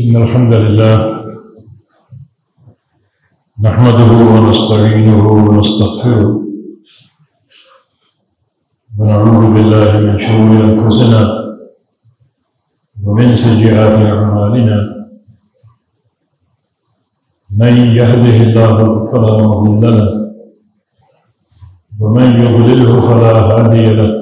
إن الحمد لله نحمده ونستعينه ونستغفره ونعوذ بالله من شرور أنفسنا ومن سيئات أعمالنا من يهده الله فلا مضل له ومن يضلله فلا هادي له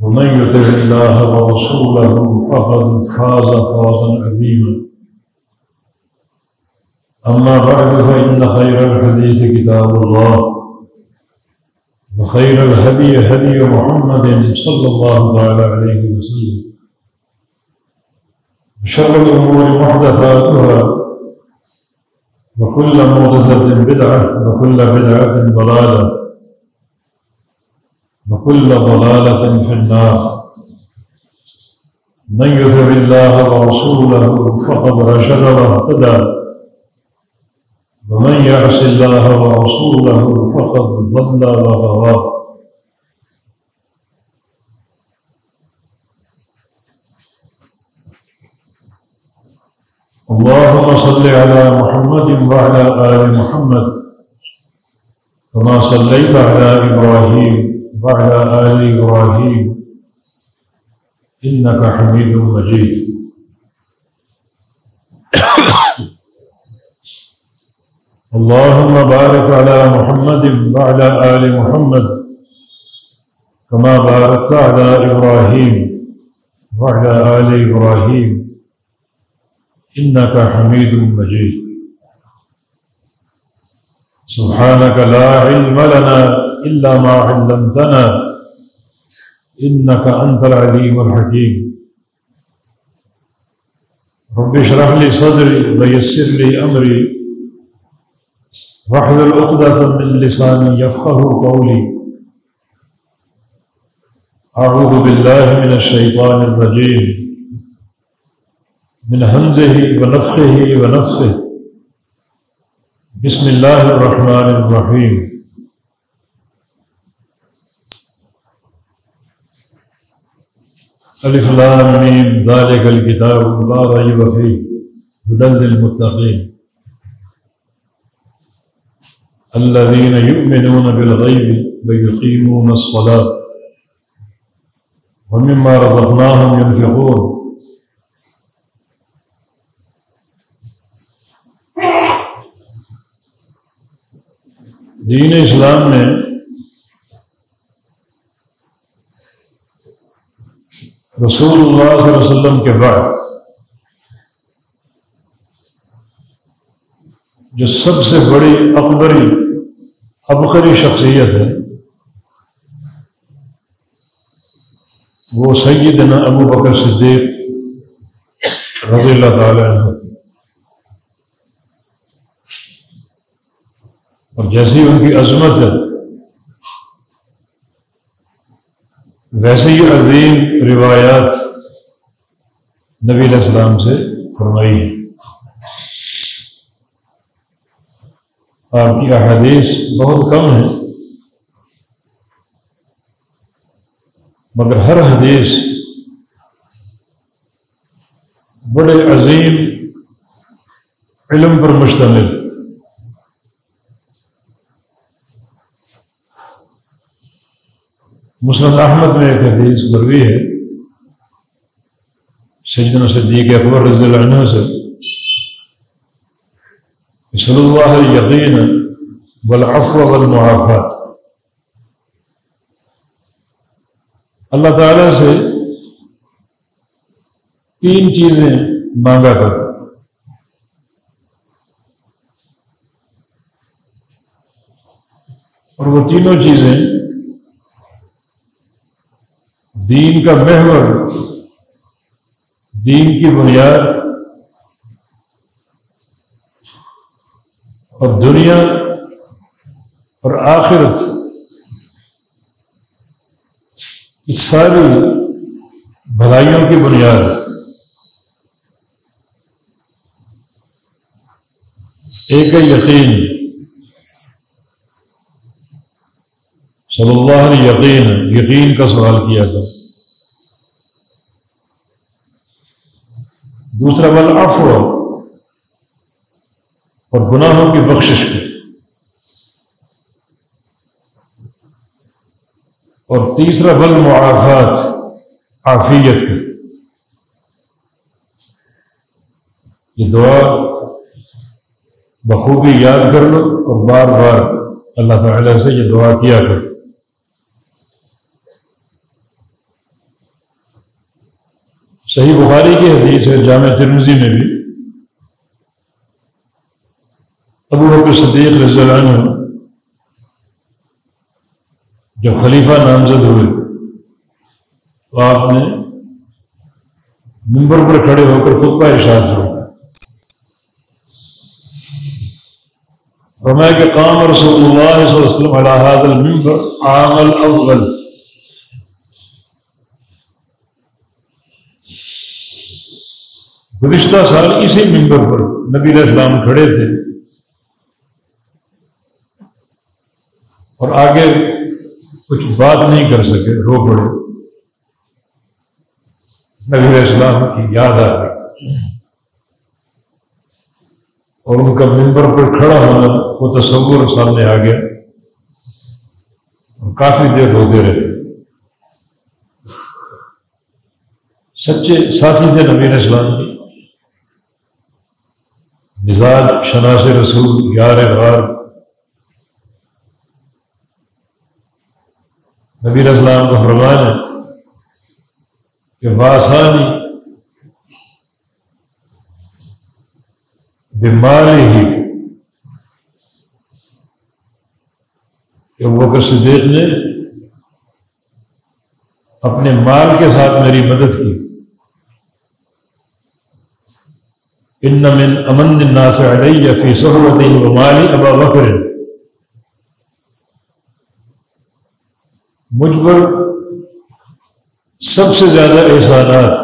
ومن يطع الله ورسوله فقد فاز فوزا عظيما. أما بعد، فإن خير الحديث كتاب الله، وخير الهدي هدي محمد صلى الله تعالى عليه وسلم. وشر الأمور محدثاتها، وكل محدثة بدعة، وكل بدعة ضلالة. وكل ضلالة في النار. من يطع الله ورسوله فقد رشد واهتدى. ومن يعص الله ورسوله فقد ضل وغوى اللهم صل على محمد وعلى آل محمد كما صليت على إبراهيم. وعلى آل إبراهيم إنك حميد مجيد. اللهم بارك على محمد وعلى آل محمد كما باركت على إبراهيم وعلى آل إبراهيم إنك حميد مجيد. سبحانك لا علم لنا إلا ما علمتنا. إنك أنت العليم الحكيم. رب اشرح لي صدري ويسر لي أمري. واحلل عقدة من لساني يفقه قولي. أعوذ بالله من الشيطان الرجيم. من همزه ونفخه ونفسه. بسم الله الرحمن الرحيم. الف لام میم ذلك الكتاب لا ريب فيه هدى للمتقين الذين يؤمنون بالغيب ويقيمون الصلاة ومما رزقناهم ينفقون۔ دین اسلام میں رسول اللہ صلی اللہ علیہ وسلم کے بعد جو سب سے بڑی اکبری ابقری شخصیت ہے، وہ سیدنا ابو بکر صدیق رضی اللہ تعالی عنہ۔ اور جیسی ان کی عظمت ہے ویسے ہی عظیم روایات نبی علیہ السلام سے فرمائی ہیں۔ آپ کی احادیث بہت کم ہیں، مگر ہر حدیث بڑے عظیم علم پر مشتمل۔ مسلم احمد میں ایک حدیث بروی ہے۔ سجدن صدیق اکبر رضی اللہ عنہ سے۔ صلی اللہ یقین بالعفو والمعافات۔ اللہ تعالیٰ سے تین چیزیں مانگا کر۔ اور وہ تینوں چیزیں دین کا محور، دین کی بنیاد اور دنیا اور آخرت اس ساری بھلائیوں کی بنیاد ایک ہے یقین۔ صلی اللہ علیہ یقین یقین کا سوال کیا تھا۔ دوسرا بل افو اور گناہوں کی بخشش کو اور تیسرا بل معافات، عافیت کا یہ دعا بخوبی یاد کر لو اور بار بار اللہ تعالی سے یہ دعا کیا کرو. صحیح بخاری کی حدیث ہے، جامع ترمزی میں بھی۔ ابو بکر صدیق رضی اللہ عنہ جب خلیفہ نامزد ہوئے تو آپ نے ممبر پر کھڑے ہو کر خطبہ ارشاد فرمایا۔ فرمایا کہ قام رسول اللہ صلی اللہ علیہ وسلم علی هذا المنبر عام الاول۔ گزشتہ سال اسی ممبر پر نبی علیہ السلام کھڑے تھے۔ اور آگے کچھ بات نہیں کر سکے، رو پڑے۔ نبی علیہ السلام کی یاد آ گئی۔ اور ان کا ممبر پر کھڑا ہونا وہ تصور سامنے آ گیا۔ اور کافی دیر روتے رہے۔ سچے ساتھی تھے نبی علیہ السلام۔ کی مزاج شناس رسول، یار غار نبی اسلام کا فرمان ہے کہ واسانی بیماری ہی کہ وہ صدیق نے اپنے مال کے ساتھ میری مدد کی۔ ان من امن الناس علی فی صحبت و مالی ابا بکر مجھ پر سب سے زیادہ احسانات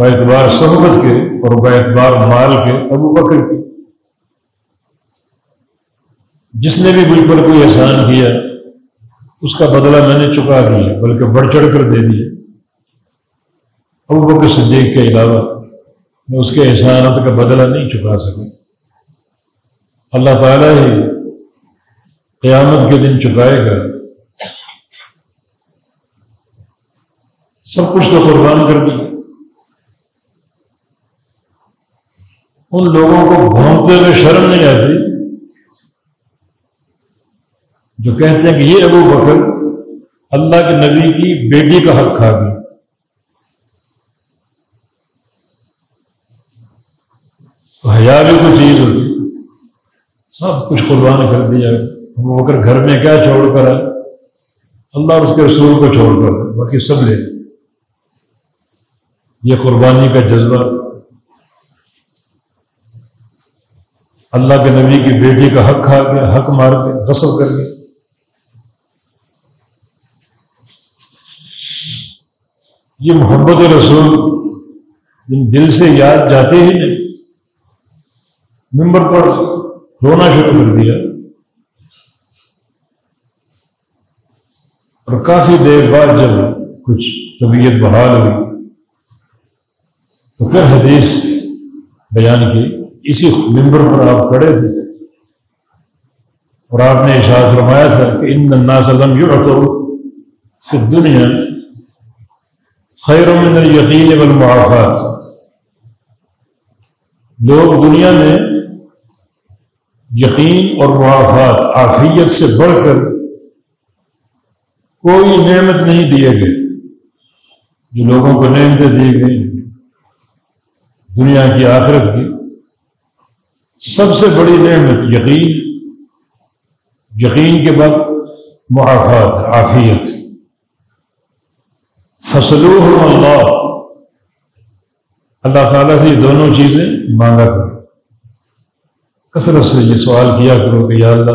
اعتبار صحبت کے اور اعتبار مال کے ابو بکر کے۔ جس نے بھی مجھ پر کوئی احسان کیا، اس کا بدلہ میں نے چکا دیا، بلکہ بڑھ چڑھ کر دے دیا۔ ابو بکر صدیق کے علاوہ میں اس کے احسانت کا بدلہ نہیں چکا سکوں۔ اللہ تعالیٰ ہی قیامت کے دن چکائے گا۔ سب کچھ تو قربان کر دیا ان لوگوں کو بھونتے ہوئے شرم نہیں آتی؟ جو کہتے ہیں کہ یہ ابو بکر اللہ کے نبی کی بیٹی کا حق کھا گئی حیا بھی کوئی چیز ہوتی۔ سب کچھ قربان کر دیا۔ وہ اگر گھر میں کیا چھوڑ کر ہے اللہ اور اس کے رسول کو چھوڑ کر باقی سب لے۔ یہ قربانی کا جذبہ۔ اللہ کے نبی کی بیٹی کا حق کھا کے، حق مار کے، غصب کر کے۔ یہ محبت رسول دل سے یاد جاتے ہی نہیں۔ ممبر پر رونا شروع کر دیا اور کافی دیر بعد جب کچھ طبیعت بحال ہوئی تو پھر حدیث بیان کی۔ اسی ممبر پر آپ کھڑے تھے اور آپ نے اشاعت فرمایا تھا کہ ان الناس لم یعطوا فی الدنیا خیر من یقین والمعافات۔ لوگ دنیا میں یقین اور معافات، عافیت سے بڑھ کر کوئی نعمت نہیں دیے گئے۔ جو لوگوں کو نعمتیں دی گئی دنیا کی، آخرت کی، سب سے بڑی نعمت یقین یقین کے بعد معافات، عافیت۔ فصلو اللہ۔ اللہ تعالیٰ سے یہ دونوں چیزیں مانگا کرو۔ کثرت سے یہ سوال کیا کرو کہ یا اللہ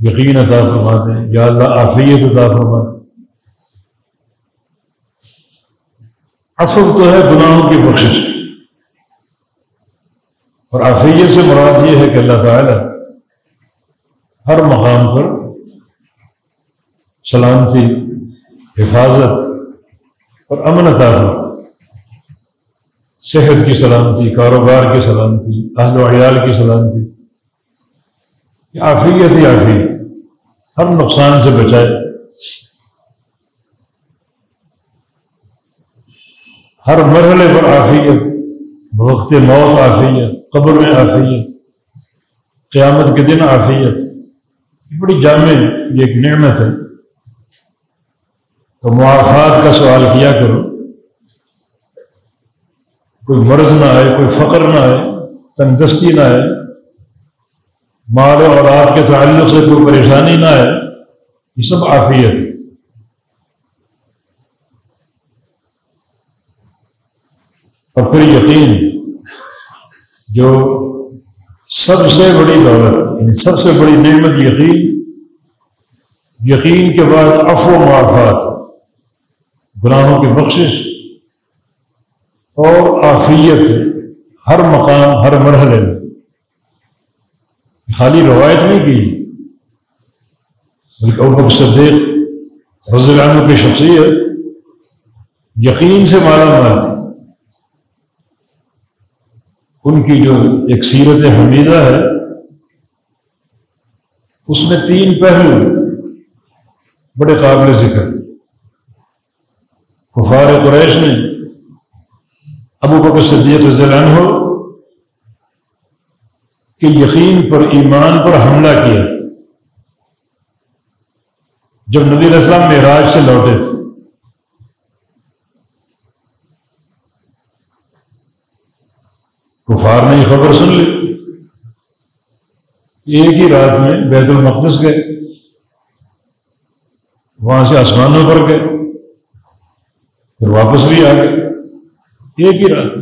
یقین عطا فرما دیں یا اللہ عافیت عطا فرما دیں افق تو ہے گناہوں کی بخشش۔ اور عافیت سے مراد یہ ہے کہ اللہ تعالیٰ ہر مقام پر سلامتی، حفاظت اور امن عطا فرما صحت کی سلامتی، کاروبار کی سلامتی، اہل و عیال کی سلامتی۔ عافیت ہی عافیت ہر نقصان سے بچائے۔ ہر مرحلے پر آفیت وقت موت آفیت قبر میں آفیت قیامت کے دن آفیت بڑی جامع، یہ ایک نعمت ہے۔ تو معافات کا سوال کیا کرو۔ کوئی مرض نہ آئے، کوئی فقر نہ آئے، تندرستی نہ آئے، مال اور آپ کے تعلق سے کوئی پریشانی نہ آئے، یہ سب آفیت ہے۔ اور پھر یقین، جو سب سے بڑی دولت یعنی سب سے بڑی نعمت یقین یقین کے بعد افو معافات، گناہوں کی بخشش اور آفیت ہر مقام، ہر مرحلے میں۔ خالی روایت نہیں کی۔ بلکہ ابو صدیق رضی اللہ عنہ کی شخصیت یقین سے مالا مال تھی۔ ان کی جو ایک سیرت حمیدہ ہے، اس میں تین پہلو بڑے قابل ذکر۔ کفار قریش نے ابو بکر صدیق ذلان ہو کہ یقین پر، ایمان پر حملہ کیا۔ جب نبی السلام معراج سے لوٹے تھے۔ کفار نے یہ خبر سن لی۔ ایک ہی رات میں بیت المقدس گئے۔ وہاں سے آسمانوں پر گئے۔ پھر واپس بھی آ گئے۔ ایک ہی رات۔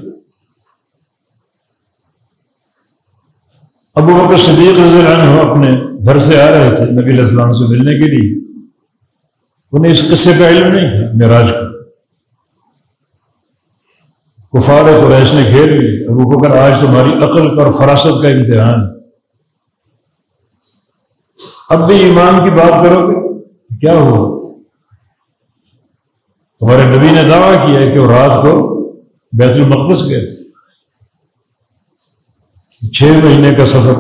ابو بکر صدیق رضی اللہ عنہ اپنے گھر سے آ رہے تھے نبی علیہ السلام سے ملنے کے لیے۔ انہیں اس قصے کا علم نہیں تھا، معراج کا۔ کفار قریش نے گھیر لی۔ ابو بکر آج تمہاری عقل اور فراست کا امتحان۔ اب بھی ایمان کی بات کرو گے؟ کیا ہوا؟ تمہارے نبی نے دعویٰ کیا ہے کہ وہ رات کو بیت المقدس گئے تھے۔ چھ مہینے کا سفر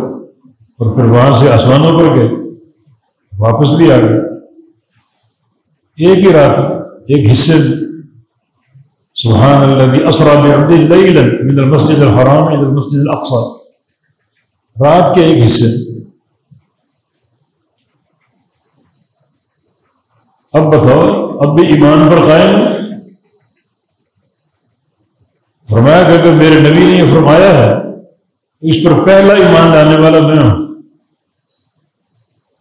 اور پھر وہاں سے آسمانوں پر گئے، واپس بھی آ گئے۔ ایک ہی رات، ایک حصے میں سبحان اللہ اسرا بعبد من المسجد الحرام الى المسجد الاقصى رات کے ایک حصے اب بتاؤ، اب بھی ایمان پر قائم فرمایا کہ اگر میرے نبی نے یہ فرمایا ہے اس پر پہلا ایمان لانے والا میں ہوں۔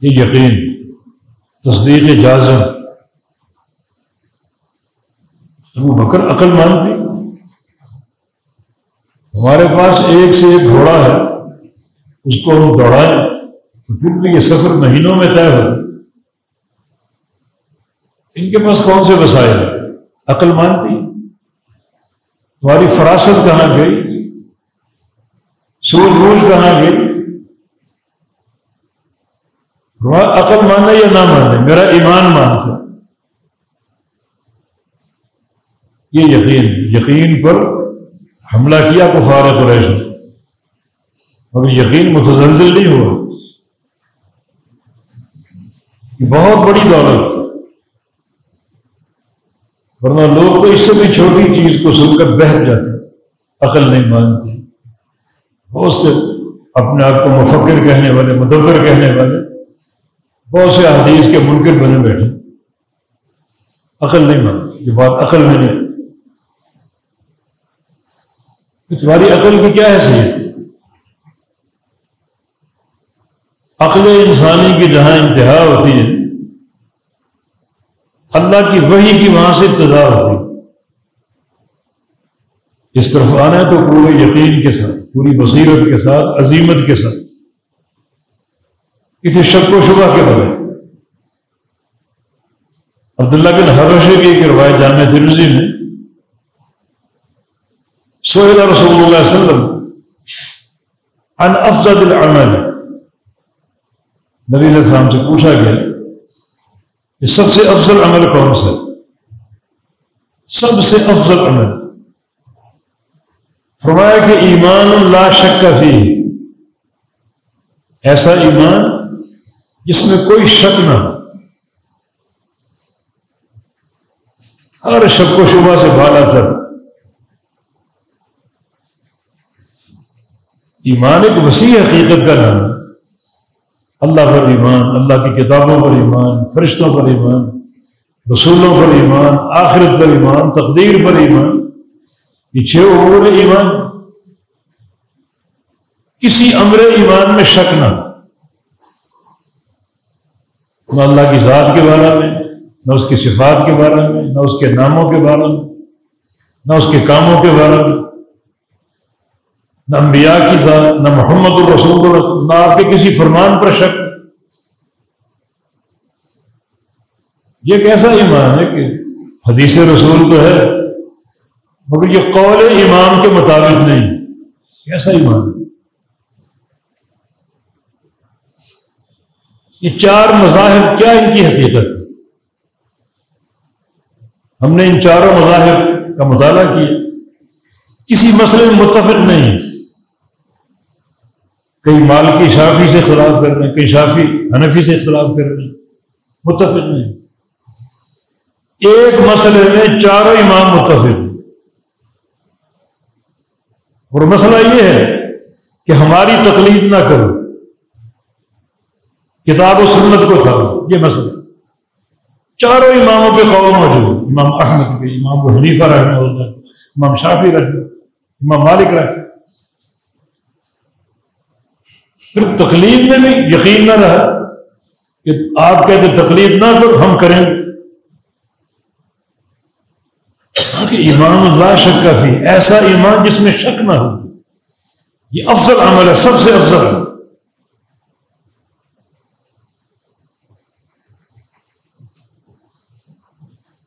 یہ یقین، تصدیق جازم۔ ابو بکر عقل مان تھی۔ ہمارے پاس ایک سے ایک گھوڑا ہے۔ اس کو ہم دوڑائیں تو پھر بھی یہ سفر مہینوں میں طے ہوتا۔ ان کے پاس کون سے وسائل عقل مانتی تمہاری فراست کہاں گئی؟ سوج بوجھ کہاں گئی؟ عقل ماننا یا نہ ماننا میرا ایمان مانتا یہ یقین یقین پر حملہ کیا کفار قریش نے۔ مگر یقین متزلزل نہیں ہوا۔ یہ بہت بڑی دولت ورنہ لوگ تو اس سے بھی چھوٹی چیز کو سن کر بہت جاتے عقل نہیں مانتے بہت سے اپنے آپ کو مفکر کہنے والے، مدبر کہنے والے، بہت سے حدیث کے منکر بنے بیٹھے عقل نہیں مانتے، یہ بات عقل میں نہیں آتی۔ تمہاری عقل کی کیا حیثیت عقل انسانی کی جہاں انتہا ہوتی ہے اللہ کی وہی کی وہاں سے ابتدا ہوتی۔ اس طرف آنا ہے تو پورے یقین کے ساتھ، پوری بصیرت کے ساتھ، عظیمت کے ساتھ۔ کسی شک و شبہ کے بغیر۔ عبداللہ بن حبشے کی ایک روایت جامع ترزی میں سہیل رسول اللہ علیہ وسلم ان افضل العمل۔ نبی علیہ السلام سے پوچھا گیا کہ سب سے افضل عمل کون سا سب سے افضل عمل فرمایا کہ ایمان لا شک کا فی ایسا ایمان جس میں کوئی شک نہ ہر شک و شبہ سے بالا تر ایمان ایک وسیع حقیقت کا نام ہے اللہ پر ایمان، اللہ کی کتابوں پر ایمان، فرشتوں پر ایمان، رسولوں پر ایمان، آخرت پر ایمان، تقدیر پر ایمان یہ چھ امور ایمان۔ کسی امر ایمان میں شک نہ نہ اللہ کی ذات کے بارے میں، نہ اس کی صفات کے بارے میں، نہ اس کے ناموں کے بارے میں، نہ اس کے کاموں کے بارے میں۔ نہ انبیاء کی ذات، نہ محمد الرسول نہ آپ کے کسی فرمان پر شک۔ یہ ایک ایسا ایمان ہے کہ حدیث رسول تو ہے، مگر یہ قول ایمان کے مطابق نہیں۔ کیسا ایمان۔ یہ چار مذاہب، کیا ان کی حقیقت؟ ہم نے ان چاروں مذاہب کا مطالعہ کیا۔ کسی مسئلے میں متفق نہیں۔ کئی مال کی شافی سے خلاف کر رہے ہیں، کئی شافی حنفی سے خلاف کر رہے ہیں۔ متفق نہیں۔ ایک مسئلے میں چاروں امام متفق ہیں۔ اور مسئلہ یہ ہے کہ ہماری تقلید نہ کرو۔ کتاب و سنت کو تھا یہ مسئلہ۔ چاروں اماموں پہ قول موجود امام احمد کے، امام حنیفہ رہنا اللہ امام شافی رہنا امام مالک رہنا پھر تقلید میں بھی یقین نہ رہا کہ آپ کہتے تقلید نہ کرو، ہم کریں۔ کہ ایمان اللہ شک کا فی ایسا ایمان جس میں شک نہ ہو۔ یہ افضل عمل ہے، سب سے افضل۔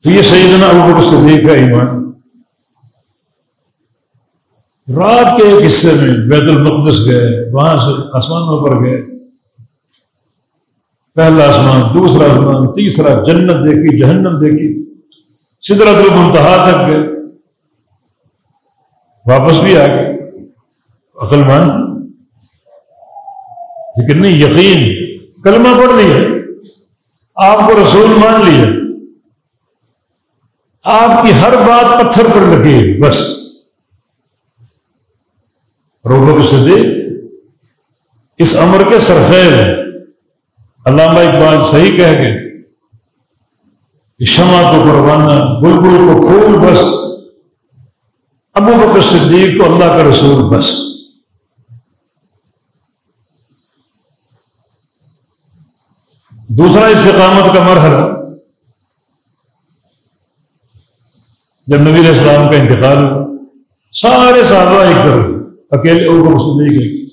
تو یہ سیدنا ابو بکر صدیق کا ایمان۔ رات کے ایک حصے میں بیت المقدس گئے، وہاں سے آسمانوں پر گئے۔ پہلا آسمان، دوسرا آسمان، تیسرا، جنت دیکھی، جہنم دیکھی۔ سدرت المنتہا تک گئے۔ واپس بھی آ گئے عقل مان تھی لیکن نہیں، یقین۔ کلمہ پڑھ لیا۔ آپ کو رسول مان لیا۔ آپ کی ہر بات پتھر پر لگی بس۔ روبک صدیق اس امر کے سرخیر علامہ اقبال صحیح کہہ کہ شمع کو پروانہ، بلبل کو پھول بس، ابو بکر صدیق کو اللہ کا رسول بس۔ دوسرا استقامت کا مرحلہ، جب نبی علیہ السلام کا انتقال ہوا، سارے صحابہ ایک طرف۔ اکیلے گئے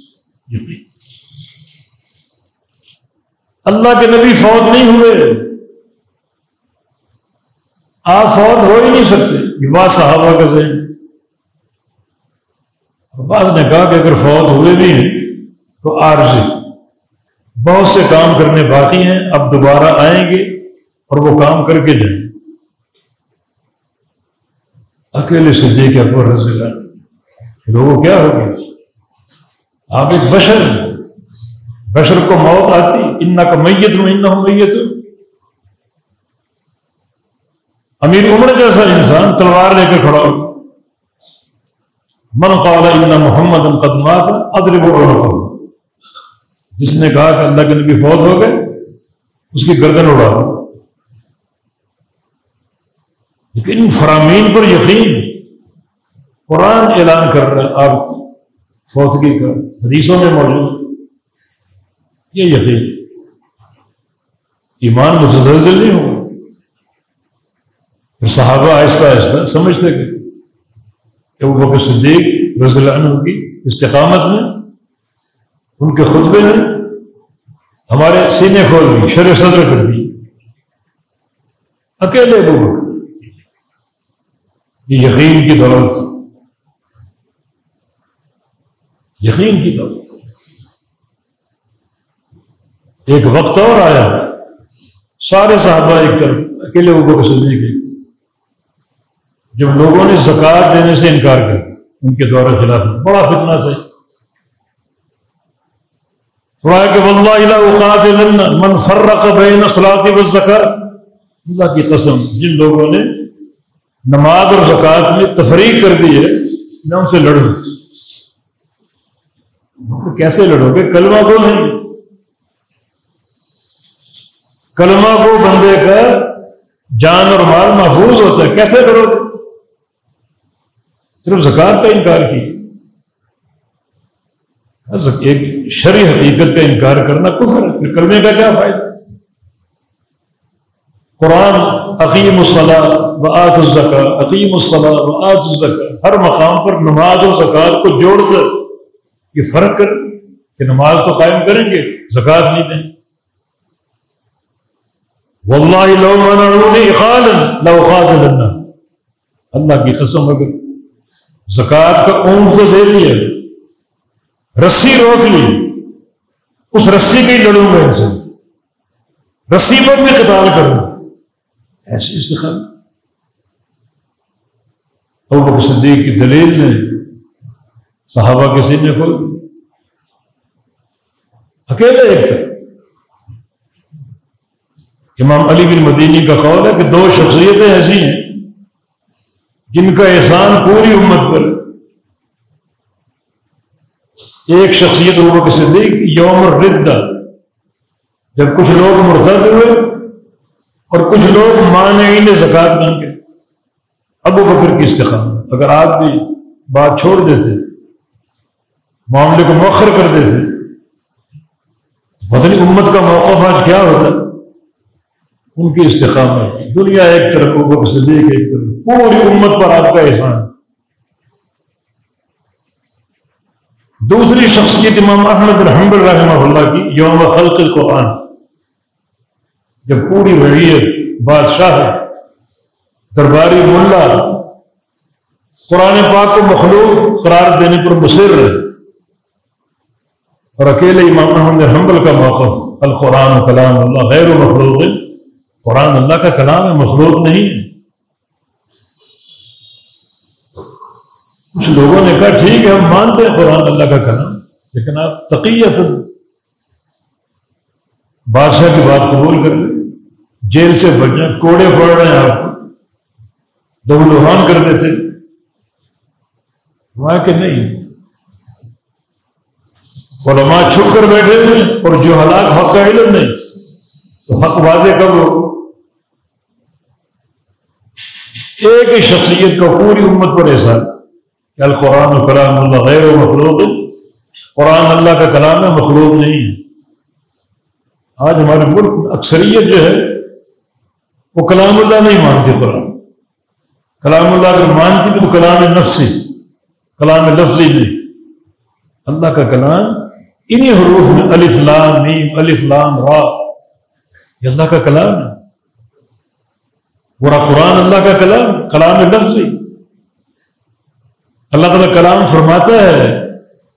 اللہ کے نبی فوت نہیں ہوئے۔ آپ فوت ہو ہی نہیں سکتے۔ یہ بات صحابہ کا ذہن۔ بعض نے کہا کہ اگر فوت ہوئے بھی ہیں تو عارضی بہت سے کام کرنے باقی ہیں، اب دوبارہ آئیں گے اور وہ کام کر کے جائیں۔ اکیلے سے دے کے اکبر رضی اللہ لوگوں کیا ہو گیا؟ آپ ایک بشر بشر کو موت آتی ان کا میت ہوں ان میت امیر عمر جیسا انسان تلوار لے کے کھڑا ہو۔ من قال ان محمد قدمات ادرب و جس نے کہا کہ اللہ کے نبی فوت ہو گئے، اس کی گردن اڑا دو۔ لیکن ان فرامین پر یقین۔ قرآن اعلان کر رہا ہے آپ کی فوتگی کا، حدیثوں میں موجود۔ یہ یقین۔ ایمان متزلزل نہیں ہوگا۔ پھر صحابہ آہستہ آہستہ سمجھتے گئے۔ کہ وہ بکر صدیق رضی اللہ عنہ کی استقامت میں، ان کے خطبے نے ہمارے سینے کھول دی شر صدر کر دی۔ اکیلے ابو بکر۔ یہ یقین کی دولت۔ یقین کی دولت ایک وقت اور آیا، سارے صحابہ ایک طرف، اکیلے ابو بکر صدیق ایک جب لوگوں نے زکوٰۃ دینے سے انکار کر دیا، ان کے دور خلاف بڑا فتنہ تھا۔ کہ واللہ من فرق بین صلاتی و اللہ کی قسم، جن لوگوں نے نماز اور زکوٰۃ میں تفریح کر دی ہے میں ان سے لڑوں کیسے لڑو گے؟ کلمہ کو نہیں کلمہ کو بندے کا جان اور مال محفوظ ہوتا ہے۔ کیسے لڑو گے؟ صرف زکوٰۃ کا انکار کی ایک شرع حقیقت کا انکار کرنا کفر ہے۔ کلمے کا کیا فائدہ؟ قرآن عقیم الصلاح و آت الزکا عقیم الصلاح و آت الزکا ہر مقام پر نماز اور زکوٰۃ کو جوڑ کر یہ فرق کر کہ نماز تو قائم کریں گے، زکوٰۃ نہیں دیں۔ واللہ لو اخالا لو اللہ کی قسم، اگر زکوٰۃ کا اونٹ تو دے دیا رسی روک لی، اس رسی کی لڑوں گا ان سے رسی پر بھی قتال کروں ایسی استخاب ابو بکر صدیق کی دلیل نے صحابہ کے سینے کھول اکیلے ایک تھا امام علی بن مدینی کا قول ہے کہ دو شخصیتیں ایسی ہیں جن کا احسان پوری امت پر۔ ایک شخصیت ابو بکر صدیق، یوم الردہ جب کچھ لوگ مرتد ہوئے اور کچھ لوگ مانعین زکات بن گئے ابو بکر کی استقامت اگر آپ بھی بات چھوڑ دیتے معاملے کو مؤخر کر دیتے وزنی امت کا موقف آج کیا ہوتا ان کی استقامت دنیا ایک طرف ابو بکر صدیق ایک طرف۔ پوری امت پر آپ کا احسان۔ دوسری شخصیت امام احمد الحمد رحمہ اللہ کی یوم خلق القرآن۔ جب پوری ریت بادشاہ، درباری ملا، قرآن پاک کو مخلوق قرار دینے پر مصر ہے اور اکیلے امام محمد حنبل کا موقف، القرآن کلام اللہ، غیر و مخلوق۔ ہے قرآن اللہ کا کلام ہے، مخلوق نہیں۔ کچھ لوگوں نے کہا، ٹھیک ہے، ہم مانتے ہیں قرآن اللہ کا کلام، لیکن آپ تقیت، بادشاہ کی بات قبول کر لیں۔ جیل سے بچنا، کوڑے پڑ رہے ہیں آپ۔ کو لوہان کر دیتے۔ وہاں کہ نہیں؟ علماء چھپ کر بیٹھے ہوئے اور جو حالات حق کا علم نہیں، تو حق واضح کب ہو ایک ہی شخصیت کا پوری امت پر ایسا کہ القرآن کلام اللہ غیر و مخلوق قرآن اللہ کا کلام ہے مخلوق نہیں ہے۔ آج ہمارے ملک اکثریت جو ہے، وہ کلام اللہ نہیں مانتی قرآن۔ کلام اللہ اگر مانتی بھی تو کلام نفسی کلام لفظی نہیں۔ اللہ کا کلام انہی حروف میں الف لام نیم الف لام را۔ یہ اللہ کا کلام ہے۔ برا قرآن اللہ کا کلام کلام لفظی۔ اللہ تعالیٰ کلام فرماتا ہے۔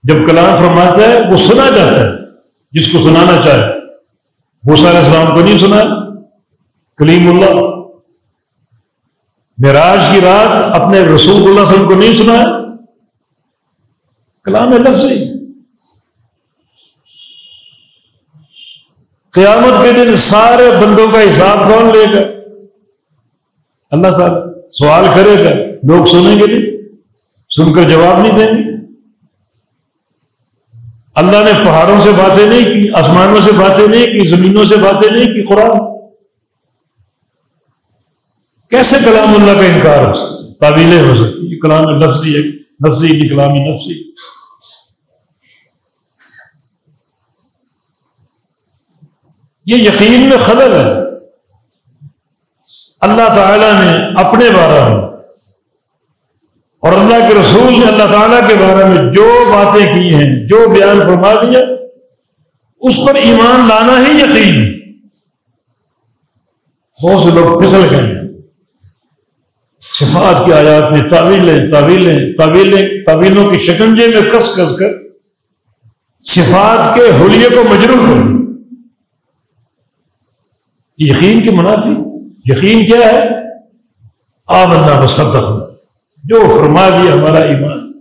جب کلام فرماتا ہے، وہ سنا جاتا ہے۔ جس کو سنانا چاہے۔ وہ سارے اسلام کو نہیں سنا۔ کلیم اللہ۔ معراج کی رات اپنے رسول اللہ صلی اللہ علیہ وسلم کو نہیں سنا۔ کلام لفظی۔ قیامت کے دن سارے بندوں کا حساب کون لے گا؟ اللہ تعالیٰ سوال کرے گا۔ لوگ سنیں گے نہیں؟ سن کر جواب نہیں دیں گے؟ اللہ نے پہاڑوں سے باتیں نہیں کی، آسمانوں سے باتیں نہیں کی، زمینوں سے باتیں نہیں کی، قرآن۔ کیسے کلام اللہ کا انکار ہو سکتا؟ تعویلیں ہو سکتی۔ یہ کلام لفظی ہے، لفظی کی کلامی نفسی یہ یقین میں خلل ہے۔ اللہ تعالی نے اپنے بارے میں اور اللہ کے رسول نے اللہ تعالیٰ کے بارے میں جو باتیں کی ہیں، جو بیان فرما دیا، اس پر ایمان لانا ہی یقین بہت سے لوگ پھسل گئے۔ ہیں صفات کی آیات میں تعویلیں تعویلیں تعویلیں تعویلوں کی شکنجے میں کس کس کر صفات کے حلیے کو مجروح کر دی یقین کی منافی؟ یقین کیا ہے؟ آمنا اللہ جو فرما دیا ہمارا ایمان۔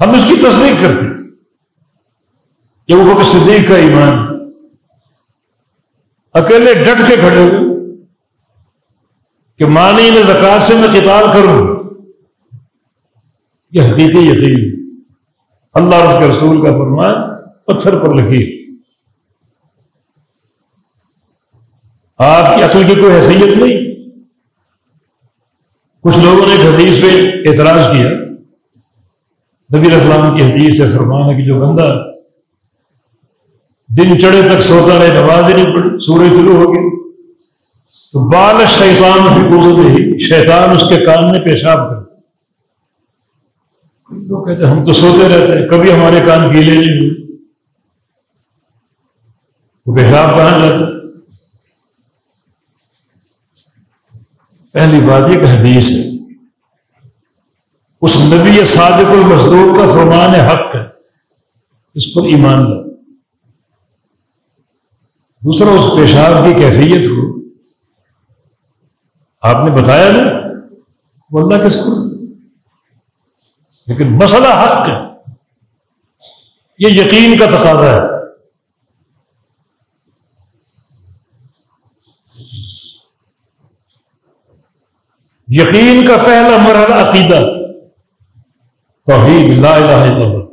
ہم اس کی تصدیق کرتے یہ وہ صدیق کا ایمان۔ اکیلے ڈٹ کے کھڑے ہوئے کہ مانی نے زکات سے میں قتال کروں گا۔ یہ حقیقی یقین اللہ رس کے رسول کا فرمان پتھر پر لکھی آپ کی عقل کی کوئی حیثیت نہیں۔ کچھ لوگوں نے ایک حدیث پہ اعتراض کیا۔ نبی السلام کی حدیث ہے فرمان ہے کہ جو بندہ دن چڑھے تک سوتا رہے، نماز ہی نہیں پڑی سورج طلوع ہو گئی تو بال شیطان فی کو ہی شیطان اس کے کان میں پیشاب کرتے لوگ کہتے ہم تو سوتے رہتے ہیں، کبھی ہمارے کان گیلے نہیں ہوئے۔ وہ پیشاب کہاں جاتا پہلی بات یہ کہ حدیث ہے۔ اس نبی صادق المزدور کا فرمان حق ہے۔ اس پر ایمان لا دوسرا، اس پیشاب کی کیفیت کو۔ آپ نے بتایا نا اللہ کس کو؟ لیکن مسئلہ حق ہے۔ یہ یقین کا تقاضا ہے۔ یقین کا پہلا مرحلہ عقیدہ۔ توحید، لا الہ الا اللہ۔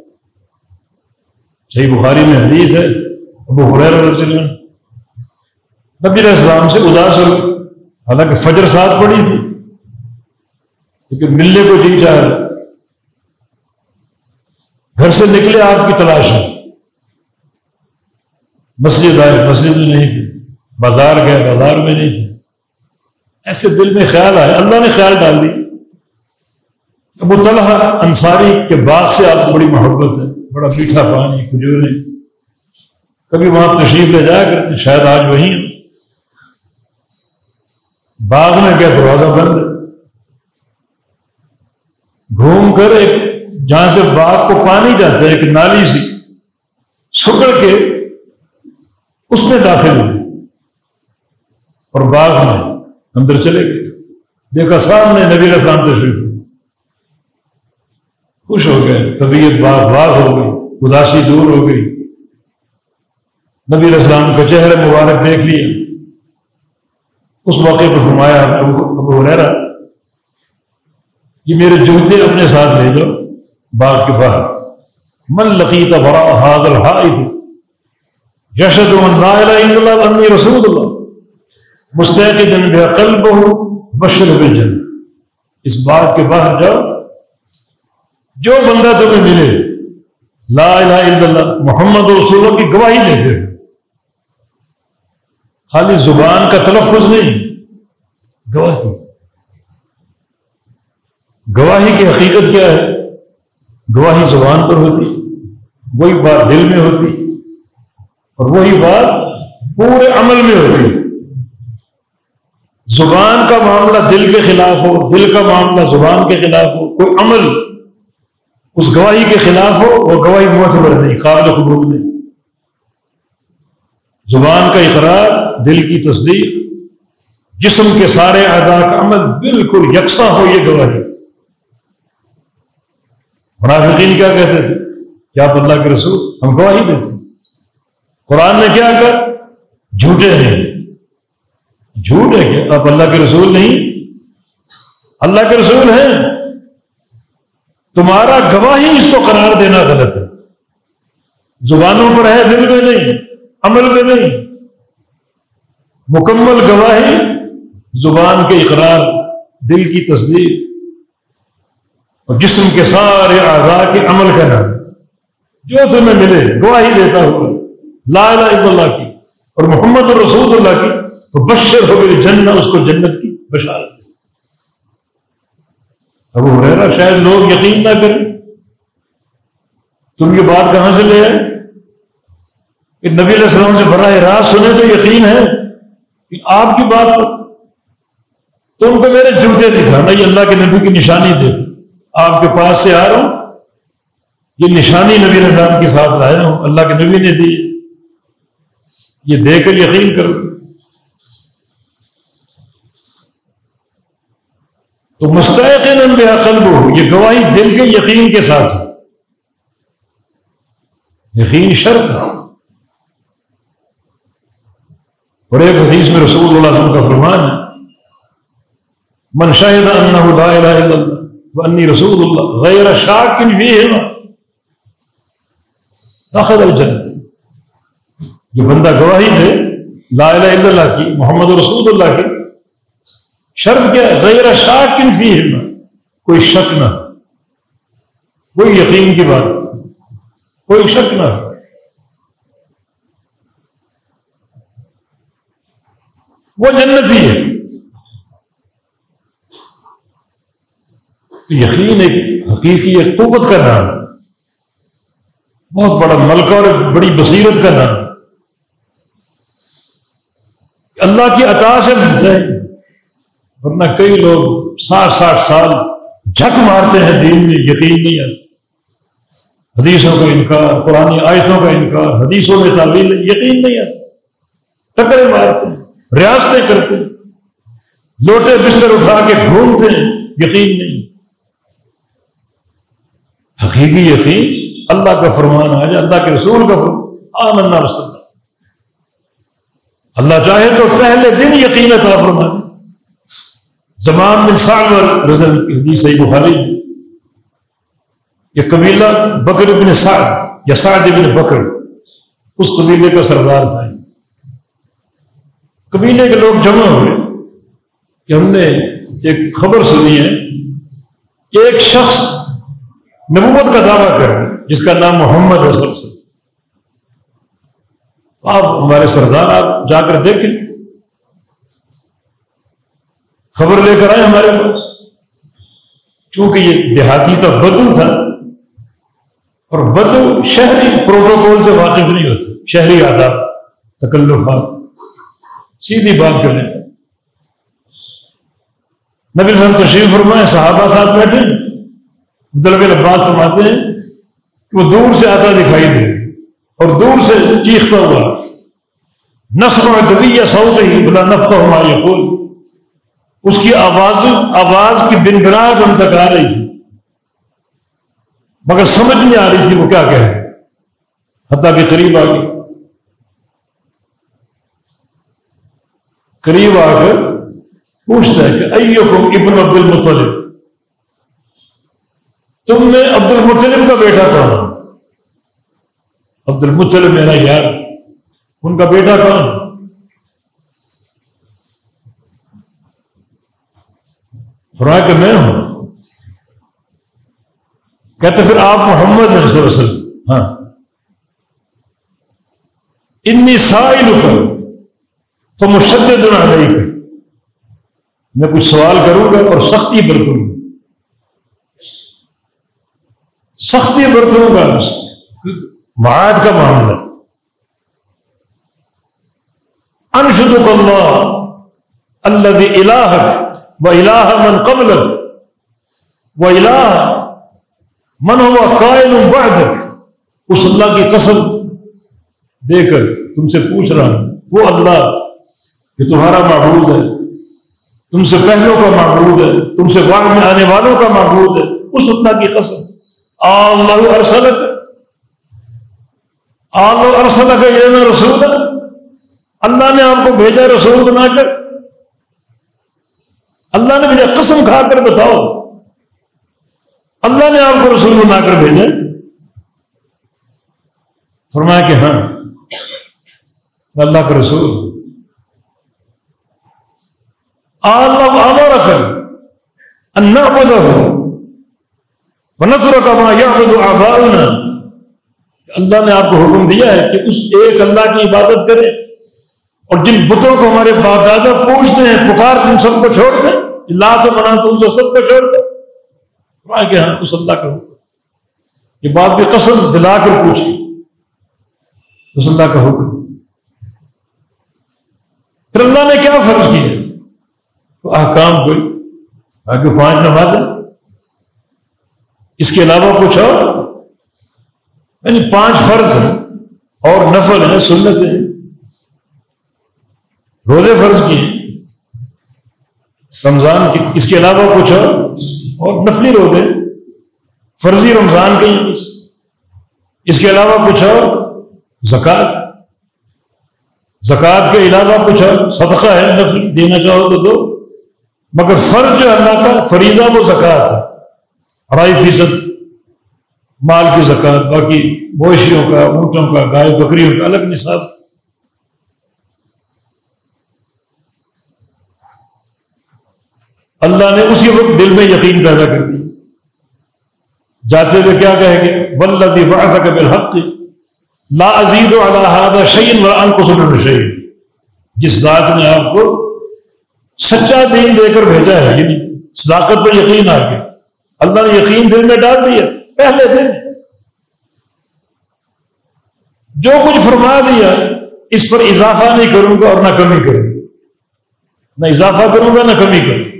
صحیح بخاری میں حدیث ہے، ابو حریر رضی اللہ نبی علیہ السلام سے اداس ہو حالانکہ فجر ساتھ پڑی تھی۔ لیکن ملنے کو جی چاہ رہے گھر سے نکلے آپ کی تلاش ہے مسجد آئے مسجد میں نہیں تھی۔ بازار گئے، بازار میں نہیں تھی۔ ایسے دل میں خیال آئے اللہ نے خیال ڈال دی ابو طلحہ انصاری کے باغ سے آپ کو بڑی محبت ہے، بڑا میٹھا پانی کھجورے کبھی وہاں تشریف لے جایا کرتے، شاید آج وہی باغ میں کیا دروازہ بند ہے۔ گھوم کر ایک، جہاں سے باغ کو پانی جاتا ہے، ایک نالی سی سکڑ کے، اس میں داخل ہوئی اور باغ میں اندر چلے گئے۔ دیکھا سامنے نبی السلام تشریف خوش ہو گئے، طبیعت باغ باغ ہو گئی اداسی دور ہو گئی۔ نبی السلام کا چہرہ مبارک دیکھ لیا۔ اس موقع پہ فرمایا، ابو رہا یہ میرے جوتے اپنے ساتھ لے جاؤ، باغ کے باہر۔ من لقیت بڑا حاضر ہائی تھی یشد اللہ رسول اللہ۔ مستحق بے قلب ہو بشر جن اس بات کے باہر جاؤ، جو بندہ تمہیں ملے، لا الہ الا اللہ، محمد رسول کی گواہی دیتے خالی زبان کا تلفظ نہیں، گواہی۔ گواہی کی حقیقت کیا ہے؟ گواہی زبان پر ہوتی، وہی بات دل میں ہوتی، اور وہی بات پورے عمل میں ہوتی۔ زبان کا معاملہ دل کے خلاف ہو، دل کا معاملہ زبان کے خلاف ہو، کوئی عمل اس گواہی کے خلاف ہو، وہ گواہی معتبر نہیں، قابل قبول نہیں۔ زبان کا اقرار، دل کی تصدیق، جسم کے سارے ادا کا عمل بالکل یکساں ہو، یہ گواہی۔ منافقین کیا کہتے تھے؟ کیا آپ اللہ کے رسول ہم گواہی دیتے قرآن نے کیا کہا؟ جھوٹے ہیں۔ جھوٹ ہے کہ آپ اللہ کے رسول نہیں؟ اللہ کے رسول ہیں۔ تمہارا گواہی اس کو قرار دینا غلط ہے۔ زبانوں پر ہے، دل میں نہیں، عمل میں نہیں۔ مکمل گواہی زبان کے اقرار، دل کی تصدیق اور جسم کے سارے اعضاء کے عمل کا نام۔ جو تمہیں ملے، گواہی دیتا ہوا لا الہ الا اللہ کی اور محمد رسول اللہ کی۔ بشر ہو گئی جنت، اس کو جنت کی بشارت اب ہو رہا شاید لوگ یقین نہ کریں۔ تم یہ بات کہاں سے لے آئے؟ کہ نبی علیہ السلام سے براہ راست سنے تو یقین ہے کہ آپ کی بات پر۔ تم کو میرے جوتے دکھانا یہ اللہ کے نبی کی نشانی دیکھو آپ کے پاس سے آ رہا ہوں۔ یہ نشانی نبی السلام کے ساتھ لایا ہوں۔ اللہ کے نبی نے دی۔ یہ دے کر یقین کرو۔ تو مستحق بے قلب ہو یہ گواہی دل کے یقین کے ساتھ ہو یقین شرط ہے۔ اور ایک حدیث میں رسول اللہ علیہ وسلم کا فرمان ہے، من شاہد انہ لا الہ الا اللہ وانی رسول اللہ غیر شاک فیہما دخل الجنہ. جو بندہ گواہی دے لا الہ الا اللہ کی، محمد رسول اللہ کی شرط کیا ہے؟ غیر شاک فیہما کوئی شک نہ. کوئی یقین کی بات. کوئی شک نہ. وہ جنتی ہے. یقین ایک حقیقی ایک قوت کا نام. بہت بڑا ملکہ اور بڑی بصیرت کا نام. اللہ کی عطا سے ملتا ہے ورنہ کئی لوگ ساٹھ ساٹھ سال جھک مارتے ہیں، دین میں یقین نہیں آتا۔ حدیثوں کا انکار قرآن آیتوں کا انکار، حدیثوں میں تعبیر یقین نہیں آتا۔ ٹکرے مارتے ہیں، ریاستیں کرتے لوٹے بستر اٹھا کے گھومتے ہیں، یقین نہیں۔ حقیقی یقین اللہ کا فرمان آ جائے اللہ کے رسول کا فرمان، آمنا رسول اللہ۔ چاہے تو پہلے دن یقین تھا فرمان زمان بن ساگر رضل حدیث صحیح بخاری. یہ قبیلہ بکر بن سعد یا سعد بن بکر. اس قبیلے کا سردار تھا. قبیلے کے لوگ جمع ہوئے کہ ہم نے ایک خبر سنی ہے کہ ایک شخص نبوت کا دعویٰ کر جس کا نام محمد ہے سب سے آپ ہمارے سردار، آپ جا کر دیکھیں۔ خبر لے کر آئے ہمارے پاس کیونکہ یہ دیہاتی تو بدو تھا۔ اور بدو شہری پروٹوکول سے واقف نہیں ہوتے۔ شہری آداب، تکلفات۔ سیدھی بات کر لیں نبی صاحب تشریف فرمائے، صحابہ ساتھ بیٹھے۔ مطلب عباس فرماتے ہیں کہ وہ دور سے آتا دکھائی دے اور دور سے چیختا ہوا نسب اور دبی یا سعود ہی بلا نفقہ ہماری پھول اس کی آواز آواز کی بن براہٹ ہم تک آ رہی تھی۔ مگر سمجھ نہیں آ رہی تھی وہ کیا کہ حتیٰ کہ قریب آ گئی۔ قریب آ کر پوچھتا ہے کہ ائیو کو ابن عبد المطلب تم نے عبد المطلب کا بیٹا کہا عبد المطلب میرا یار، ان کا بیٹا کہاں؟ فرمایا کہ میں ہوں۔ کہتے پھر آپ محمد ہیں سر وسلم۔ ہاں۔ انی سائل کر تو مشدد نہیں کر میں کچھ سوال کروں گا اور سختی برتوں گا۔ سختی برتوں گا۔ معاد کا معاملہ۔ انشد اللہ اللہ الہ و الہ من قبل و الہ من ہوا قائل بعدک اس اللہ کی قسم دے کر تم سے پوچھ رہا ہوں. وہ اللہ کہ تمہارا معبود ہے. تم سے پہلوں کا معبود ہے. تم سے بعد میں آنے والوں کا معبود ہے. اس اللہ کی قسم. اللہ ارسلک. اللہ ارسلک یہ میں رسول اللہ نے آپ کو بھیجا رسول بنا کر. اللہ نے مجھے قسم کھا کر بتاؤ۔ اللہ نے آپ کو رسول بنا کر بھیجا۔ فرمایا کہ ہاں اللہ کا رسول۔ اللہ آبا رکھل انا بدا ہو نفر کا ماں یا بدو آبا اللہ نے آپ کو حکم دیا ہے کہ اس ایک اللہ کی عبادت کرے اور جن بتوں کو ہمارے باپ دادا پوچھتے ہیں، پکار تم سب کو چھوڑ دیں لا تو بنا، تم سے سب کو چھوڑ دیں کہ ہاں اس اللہ کا حکم۔ یہ بات بھی قسم دلا کر پوچھی۔ اس اللہ کا حکم۔ پھر اللہ نے کیا فرض کیا؟ تو احکام کوئی، آگے پانچ نماز اس کے علاوہ کچھ اور؟ یعنی پانچ فرض ہیں۔ اور نفل ہیں سنت ہیں روزے فرض کیے رمضان کی، اس کے علاوہ کچھ اور نفلی روزے، فرضی رمضان کے اس کے علاوہ کچھ اور، زکوٰۃ زکوٰۃ کے علاوہ کچھ اور، صدقہ ہے نفلی دینا چاہو تو دو، مگر فرض جو اللہ کا، فریضہ وہ زکوٰۃ ہے۔ اڑائی فیصد، مال کی زکوٰۃ، باقی مویشیوں کا، اونٹوں کا، گائے بکریوں کا، الگ نصاب۔ اللہ نے اسی وقت دل میں یقین پیدا کر دی۔ جاتے ہوئے کیا کہیں گے؟ ولدی بڑا تھا بالحق لا عزید و اللہ شعین و انکسل شعین جس ذات نے آپ کو سچا دین دے کر بھیجا ہے یعنی صداقت پر یقین آ گیا۔ اللہ نے یقین دل میں ڈال دیا، پہلے دن۔ جو کچھ فرما دیا، اس پر اضافہ نہیں کروں گا اور نہ کمی کروں گا۔ نہ اضافہ کروں گا، نہ کمی کروں گا۔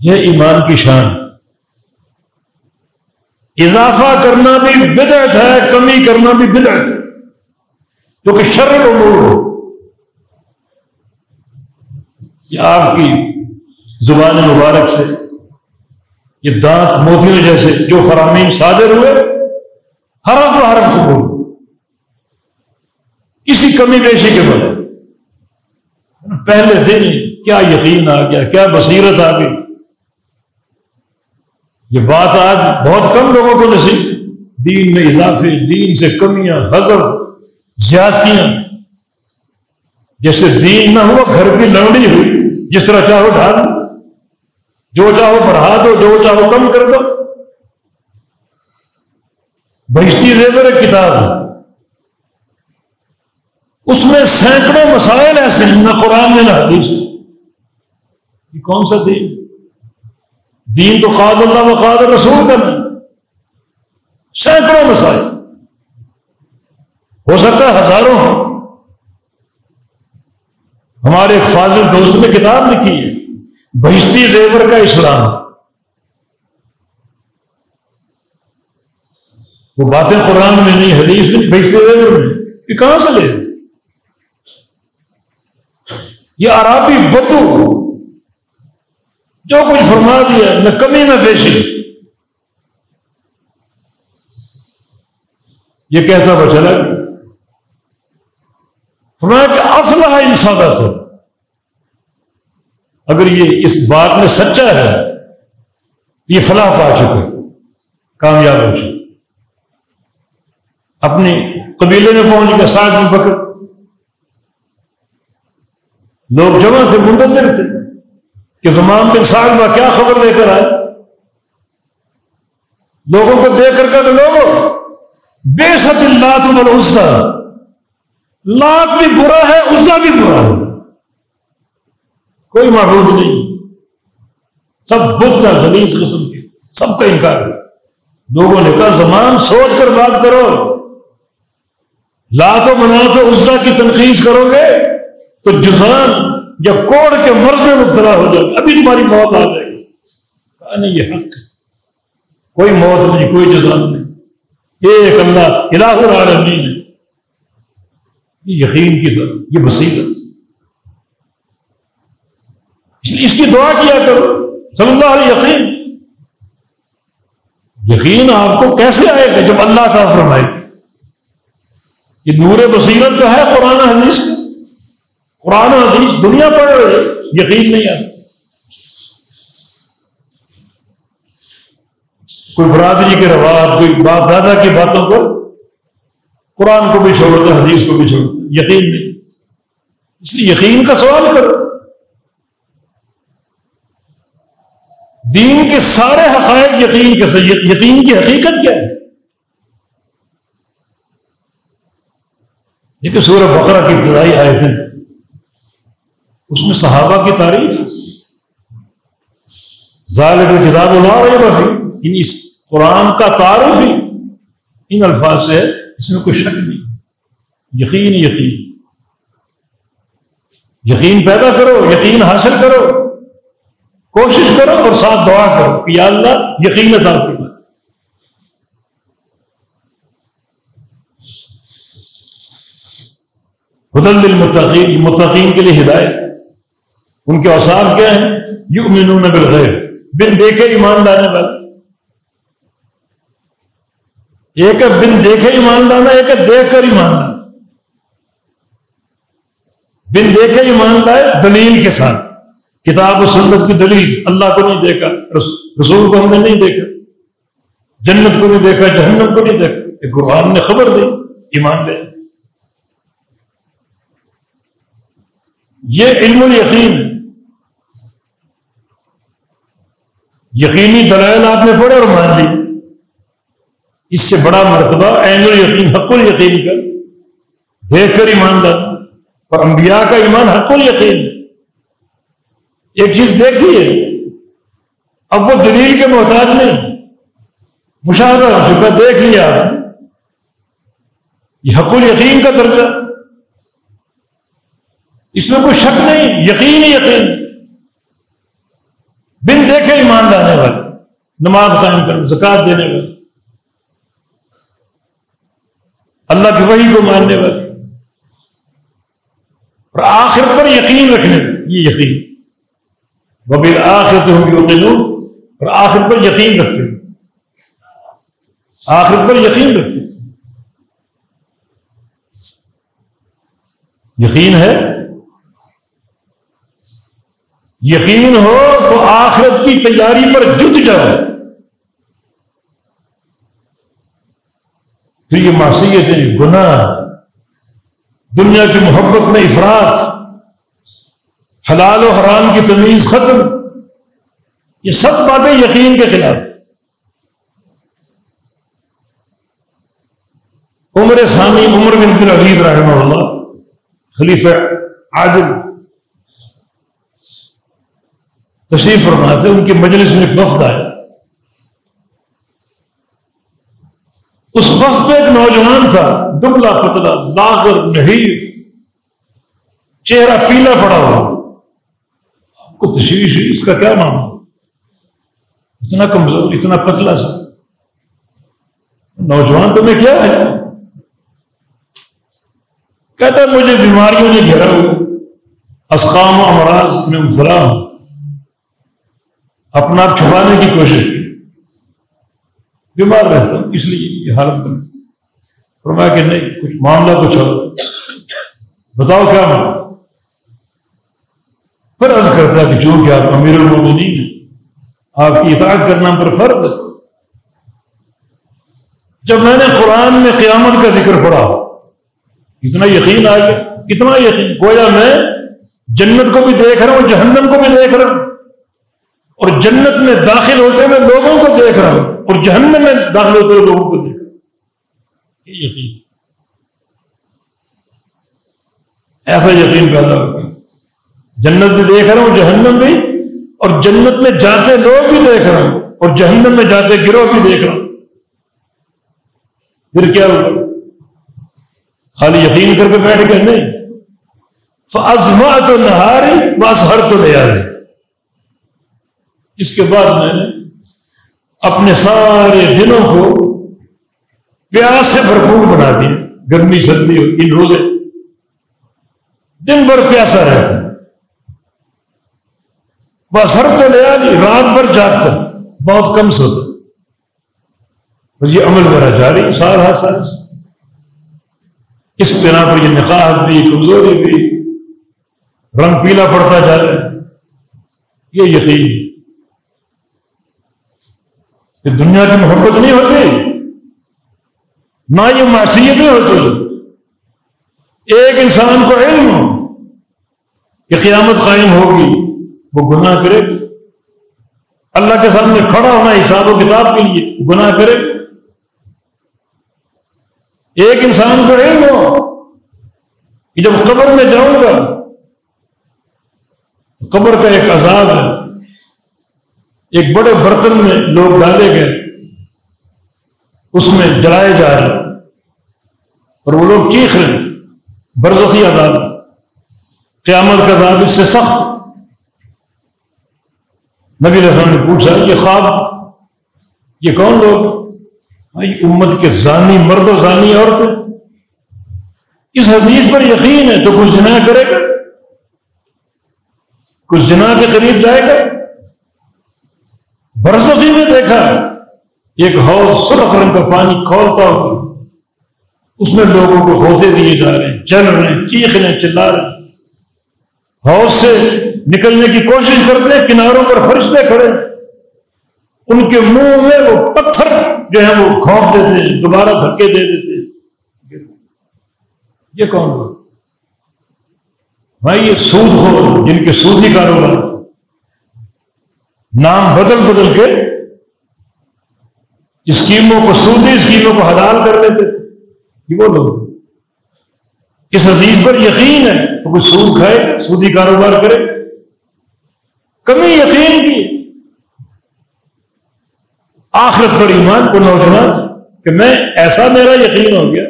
یہ ایمان کی شان۔ اضافہ کرنا بھی بدعت ہے، کمی کرنا بھی بدعت ہے۔ کیونکہ شرم امور ہو۔ یہ آپ کی زبان مبارک سے، یہ دانت موتیوں جیسے جو فرامین صادر ہوئے حرف و حرف قبول کسی کمی بیشی کے بغیر۔ پہلے دن کیا یقین آ گیا، کیا بصیرت آ گئی۔ یہ بات آج بہت کم لوگوں کو نصیب دین میں اضافے، دین سے کمیاں حضر زیادتیاں۔ جیسے دین نہ ہوا، گھر کی لوڑی ہوئی، جس طرح چاہو ڈال جو چاہو بڑھا دو، جو چاہو کم کر دو۔ بہشتی زیور کتاب اس میں سینکڑوں مسائل ایسے ہیں، نہ قرآن میں نہ حدیث۔ یہ کون سا دین؟ دین تو قاد اللہ و قاد رسول کا نہیں۔ سینکڑوں مسائل۔ ہو سکتا ہے ہزاروں۔ ہمارے ایک فاضل دوست نے کتاب لکھی ہے، بہشتی زیور کا اسلام۔ وہ باتیں قرآن میں نہیں، حدیث میں، بہشتی زیور میں۔ یہ کہاں سے لے؟ یہ عرابی بدو جو کچھ فرما دیا، نہ کمی نہ بیشی یہ کہتا وہ چلا فرمایا کہ افلاح ان سادہ اگر یہ اس بات میں سچا ہے، تو یہ فلاح پا چکے۔ کامیاب ہو چکے۔ اپنی قبیلے میں پہنچ گیا ساتھ میں پکڑ۔ لوگ جمع تھے، منتظر تھے۔ کہ زمان بن صاحب کیا خبر لے کر آئے؟ لوگوں کو دیکھ کر کہ لوگوں بے ست لات عمر غصہ لات بھی برا ہے اسا بھی برا ہے۔ کوئی معبود نہیں۔ سب بت ہے خلیج قسم کے۔ سب کا انکار ہے۔ لوگوں نے کہا، زمان سوچ کر بات کرو۔ لاتو منا تو اسا کی تنقید کرو گے تو جزان یا کوڑ کے مرض میں مبتلا ہو جائے، ابھی تمہاری موت آ جائے گی۔ کہا نہیں، یہ حق۔ کوئی موت نہیں، کوئی جزان نہیں۔ ایک اللہ، الہ العالمین ہے۔ یہ یقین کی طرف، یہ بصیرت۔ اس کی دعا کیا کرو۔ صلی اللہ علیہ یقین۔ یقین آپ کو کیسے آئے گا جب اللہ کا فرمائے؟ یہ نور بصیرت تو ہے، قرآن حدیث قرآن حدیث دنیا پڑھ رہے یقین نہیں آتا۔ کوئی برادری کے رواج، کوئی باپ دادا کی باتوں کو قرآن کو بھی چھوڑتا حدیث کو بھی چھوڑتا یقین نہیں۔ اس لیے یقین کا سوال کرو۔ دین کے سارے حقائق یقین کے یقین کی حقیقت کیا ہے؟ یہ کہ سورہ بقرہ کی ابتدائی آئے تھے اس میں صحابہ کی تعریف ظاہر کتاب اللہ رہی بفی ان اس قرآن کا تعارف ہی ان الفاظ سے اس میں کوئی شک نہیں۔ یقین یقین۔ یقین پیدا کرو، یقین حاصل کرو۔ کوشش کرو اور ساتھ دعا کرو کہ یا اللہ، یقین ادا کرو حدل المتقین متقین کے لیے ہدایت۔ ان کے اوساف کیا ہیں؟ یو مینون بالغیر بن دیکھے ایمان لانے والے۔ ایک بن دیکھے ایمان لانا، ایک دیکھ کر ایمان لانا۔ بن دیکھے ایمان لائے دلیل کے ساتھ۔ کتاب و سنت کی دلیل۔ اللہ کو نہیں دیکھا رسول کو ہم نے نہیں دیکھا۔ جنت کو نہیں دیکھا، جہنم کو نہیں دیکھا۔ قرآن نے خبر دی، ایمان دے یہ علم یقین یقینی دلائل آپ نے پڑھے اور مان لی۔ اس سے بڑا مرتبہ عین یقین حق یقین کا۔ دیکھ کر ایمان دار اور انبیاء کا ایمان حق یقین ایک چیز دیکھیے اب وہ دلیل کے محتاج نہیں۔ مشاہدہ ہو چکا، دیکھ لیا۔ آپ یہ حق یقین کا درجہ۔ اس میں کوئی شک نہیں، یقین ہی یقین بن دیکھے ایمان لانے والے، نماز قائم کرنے، زکات دینے والے۔ اللہ کی وحی کو ماننے والے۔ اور آخر پر یقین رکھنے والے، یہ یقین۔ وبیل آخر تو یقین اور آخر پر یقین رکھتے آخر پر یقین رکھتے یقین ہے؟ یقین ہو آخرت کی تیاری پر جت جاؤ۔ پھر یہ معصیت ہے گناہ، دنیا کی محبت میں افراد حلال و حرام کی تمیز ختم، یہ سب باتیں یقین کے خلاف۔ عمر ثانی، عمر بن بن عزیز رحمہ اللہ، خلیفہ عادل تشریف فرماتے ان کی مجلس میں وفد آئے اس وقت پہ ایک نوجوان تھا، دبلا پتلا، لاغر، نحیف، چہرہ پیلا پڑا ہوا۔ آپ کو تشویش اس کا کیا معاملہ؟ اتنا کمزور، اتنا پتلا سا۔ نوجوان تمہیں کیا ہے؟ کہتا ہے، مجھے بیماریوں نے گھیرا ہوا۔ اسقام امراض میں مبتلا ہوں۔ اپنا آپ چھپانے کی کوشش کی۔ بیمار رہتا ہوں، اس لیے یہ حالت بن فرمایا کہ نہیں، کچھ معاملہ کچھ اور بتاؤ کیا معاملہ۔ پھر عرض کرتا کہ چونکہ آپ امیر المومنین ہیں، آپ کی اطاعت کرنا پر فرض ہے۔ جب میں نے قرآن میں قیامت کا ذکر پڑھا، اتنا یقین آ گیا۔ اتنا یقین؟ گویا میں جنت کو بھی دیکھ رہا ہوں، جہنم کو بھی دیکھ رہا ہوں۔ اور جنت میں داخل ہوتے ہوئے لوگوں کو دیکھ رہا ہوں۔ اور جہنم میں داخل ہوتے ہوئے لوگوں کو دیکھ رہا ہوں۔ یقین۔ ایسا یقین پیدا ہو گیا۔ جنت بھی دیکھ رہا ہوں، جہنم بھی۔ اور جنت میں جاتے لوگ بھی دیکھ رہا ہوں۔ اور جہنم میں جاتے گروہ بھی دیکھ رہا ہوں۔ پھر کیا ہوگا خالی یقین کر کے بیٹھ گئے، نہیں۔ ازما تو نہاری بس ہر تو لے آ رہے اس کے بعد میں نے اپنے سارے دنوں کو پیاس سے بھرپور بنا دیا۔ گرمی، سردی، ان روزے۔ دن بھر پیاسا رہتا۔ بس ہر تو لیا نہیں، رات بھر جاگتا، بہت کم سوتا۔ بس یہ عمل میرا جاری سارا سال۔ اس بنا پر یہ نقاب بھی، کمزوری بھی، رنگ پیلا پڑتا جا رہا۔ ہے یہ یقین کہ دنیا کی محبت نہیں ہوتی، نہ یہ معصیتیں ہوتی۔ ایک انسان کو علم ہو کہ قیامت قائم ہوگی، وہ گناہ کرے۔ اللہ کے سامنے کھڑا ہونا حساب و کتاب کے لیے گناہ کرے۔ ایک انسان کو علم ہو کہ جب قبر میں جاؤں گا قبر کا ایک عذاب ہے۔ ایک بڑے برتن میں لوگ ڈالے گئے، اس میں جلائے جا رہے اور وہ لوگ چیخ رہے برزخی عذاب۔ قیامت کا عذاب اس سے سخت۔ نبی السلام نے پوچھا، یہ خواب، یہ کون لوگ؟ امت کے زانی مرد و زانی عورت اس حدیث پر یقین ہے تو کچھ جنا کرے گا؟ کچھ جنا کے قریب جائے گا؟ برسخی جی میں دیکھا، ایک حوض سرخ رنگ کا پانی کھولتا ہو۔ اس میں لوگوں کو ہوتے دیے جا رہے ہیں چل رہے ہیں، چیخ رہے چلا رہے ہیں۔ حوض سے نکلنے کی کوشش کرتے ہیں، کناروں پر فرشتے کھڑے ان کے منہ میں وہ پتھر جو ہے وہ کھونپ دیتے ہیں، دوبارہ دھکے دے دیتے ہیں۔ یہ کون لوگ بھائی، یہ سود ہو جن کے سودی کاروبار تھے۔ نام بدل بدل کے اسکیموں کو سودی اسکیموں کو حلال کر لیتے تھے۔ یہ وہ لوگ اس حدیث پر یقین ہے تو کوئی سود کھائے، سودی کاروبار کرے۔ کمی یقین کی۔ آخرت پر ایمان کو نوجوان کہ میں، ایسا میرا یقین ہو گیا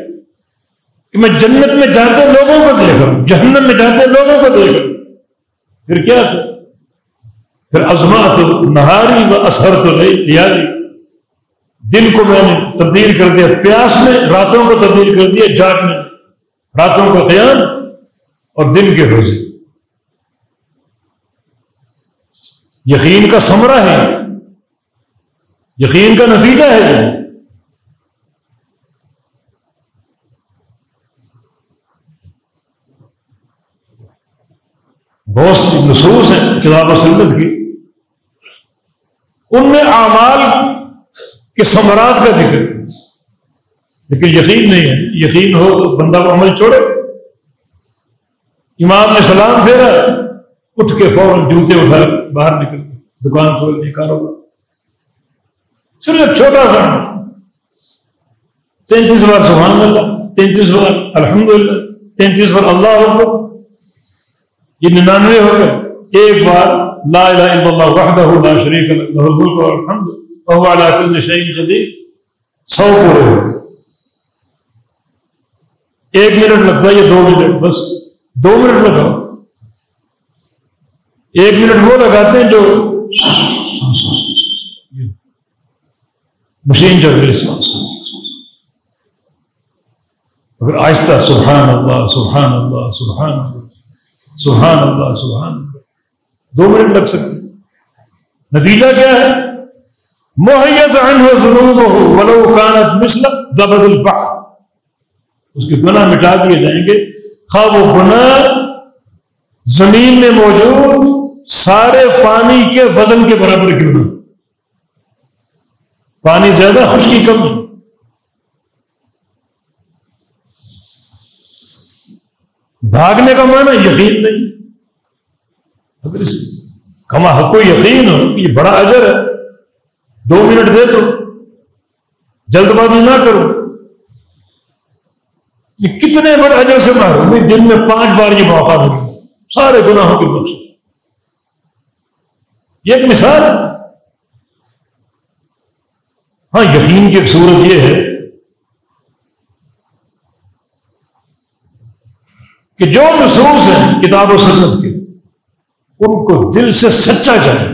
کہ میں جنت میں جاتے لوگوں کو دیکھ رہا ہوں، جہنم میں جاتے لوگوں کو دیکھ رہا ہوں۔ پھر کیا تھا؟ پھر ازما تو نہاری و اثر تو نہیں دن کو میں نے تبدیل کر دیا، پیاس میں راتوں کو تبدیل کر دیا، جاگ میں راتوں کا قیام اور دن کے روزے۔ یقین کا سمرہ ہے، یقین کا نتیجہ ہے۔ بہت سی نصوص ہیں کتاب و سنت کی۔ ان میں اعمال کے ثمرات کا ذکر۔ لیکن یقین نہیں ہے۔ یقین ہو تو بندہ کو عمل چھوڑے۔ امام نے سلام پھیرا۔ اٹھ کے فوراً جوتے اٹھا، باہر نکل دکان کھولنے کاروبار۔ صرف ایک چھوٹا سا۔ تینتیس بار سبحان اللہ، تینتیس بار الحمد للہ تینتیس بار اللہ ہو یہ ننانوے ہو گئے۔ ایک بار لا الہ الا اللہ وحدہ لا شریک له الملک والحمد وهو على كل شيء قدیر سو پورے ہو ایک منٹ لگتا ہے یہ دو منٹ، بس دو منٹ لگاؤ۔ ایک منٹ وہ لگاتے ہیں جو مشین چل رہی اگر آہستہ سبحان اللہ سبحان اللہ سبحان اللہ سبحان اللہ سبحان اللہ۔ دو منٹ لگ سکتے نتیجہ کیا ہے؟ محیت ولو کانت مثل دبد البحر۔ اس کے گناہ مٹا دیے جائیں گے۔ خواب و گناہ زمین میں موجود سارے پانی کے وزن کے برابر کیوں نہ پانی زیادہ خشکی کم بھاگنے کا معنی یقین نہیں۔ اگر اس کما حق کو یقین ہو یہ بڑا اجر ہے۔ دو منٹ دے دو جلد بازی نہ کرو۔ یہ کتنے بڑے اجر سے مارو دن میں پانچ بار یہ موقع ملے۔ سارے گناہوں کے بخش۔ یہ ایک مثال۔ ہاں یقین کی ایک صورت یہ ہے کہ جو نصوص ہیں کتاب و سنت کے ان کو دل سے سچا جائے۔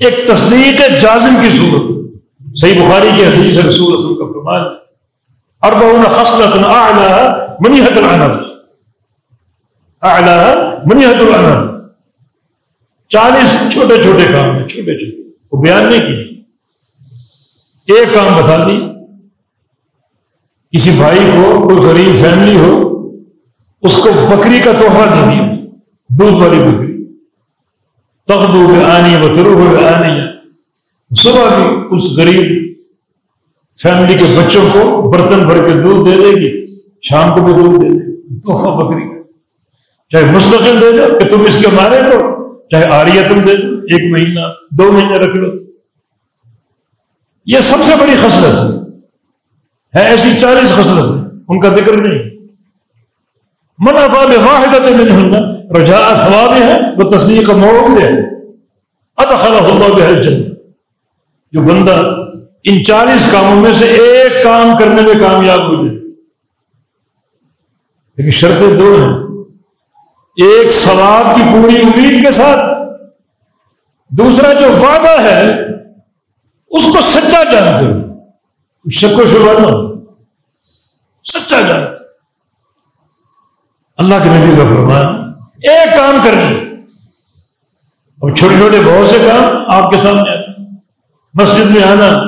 ایک تصدیق جازم کی صورت۔ صحیح بخاری کی حدیث رسول رسول کا فرمان اربعون خصلت اعلی منیحت العنز اعلی منیحت العنز چالیس چھوٹے چھوٹے کام ہیں، چھوٹے چھوٹے۔ وہ بیان نہیں کی ایک کام بتا دی۔ کسی بھائی کو کوئی غریب فیملی ہو اس کو بکری کا تحفہ دے دیا۔ دودھ والی بکری۔ تخدو بے آنی بترو بے آنی صبح بھی اس غریب فیملی کے بچوں کو برتن بھر کے دودھ دے دے گی۔ شام کو بھی دودھ دے دے۔ گی تحفہ بکری کا۔ چاہے مستقل دے دو کہ تم اس کے مارے لو چاہے آریتن دے دو ایک مہینہ، دو مہینے رکھ لو۔ یہ سب سے بڑی خصلت ہے۔ ایسی چالیس خصلت ہے ان کا ذکر نہیں۔ من افال واحد من رجا ثواب ہے، وہ تصدیق موڑ ہے ادخل اللہ بحل جنت جو بندہ ان چالیس کاموں میں سے ایک کام کرنے میں کامیاب ہو جائے. لیکن شرطیں دو ہیں. ایک ثواب کی پوری امید کے ساتھ. دوسرا جو وعدہ ہے، اس کو سچا جانتے ہو شک و شبہ نہ سچا جانتے اللہ کے نبی کا فرمان، ایک کام کرنا اور چھوٹے چھوٹے بہت سے کام آپ کے سامنے آتے مسجد میں آنا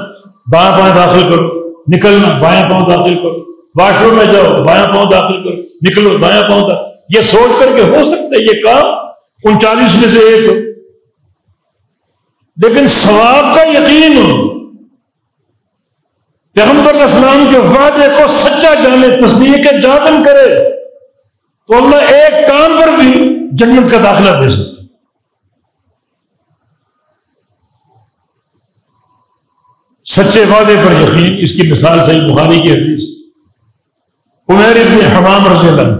دایاں پاؤں داخل کرو، نکلنا بایاں پاؤں داخل کرو۔ واش روم میں جاؤ بایاں پاؤں داخل کرو۔ نکلو دایاں پاؤں داخل یہ سوچ کر کے ہو سکتا ہے، یہ کام انچالیس میں سے ایک ہو۔ لیکن ثواب کا یقین ہو۔ پیغمبر اسلام کے وعدے کو سچا جانے، تصدیق جازم کرے۔ تو اللہ ایک کام پر بھی جنت کا داخلہ دے سکتا سچے وعدے پر یقین، اس کی مثال صحیح بخاری کی حدیث۔ عمیر ابن حمام رضی اللہ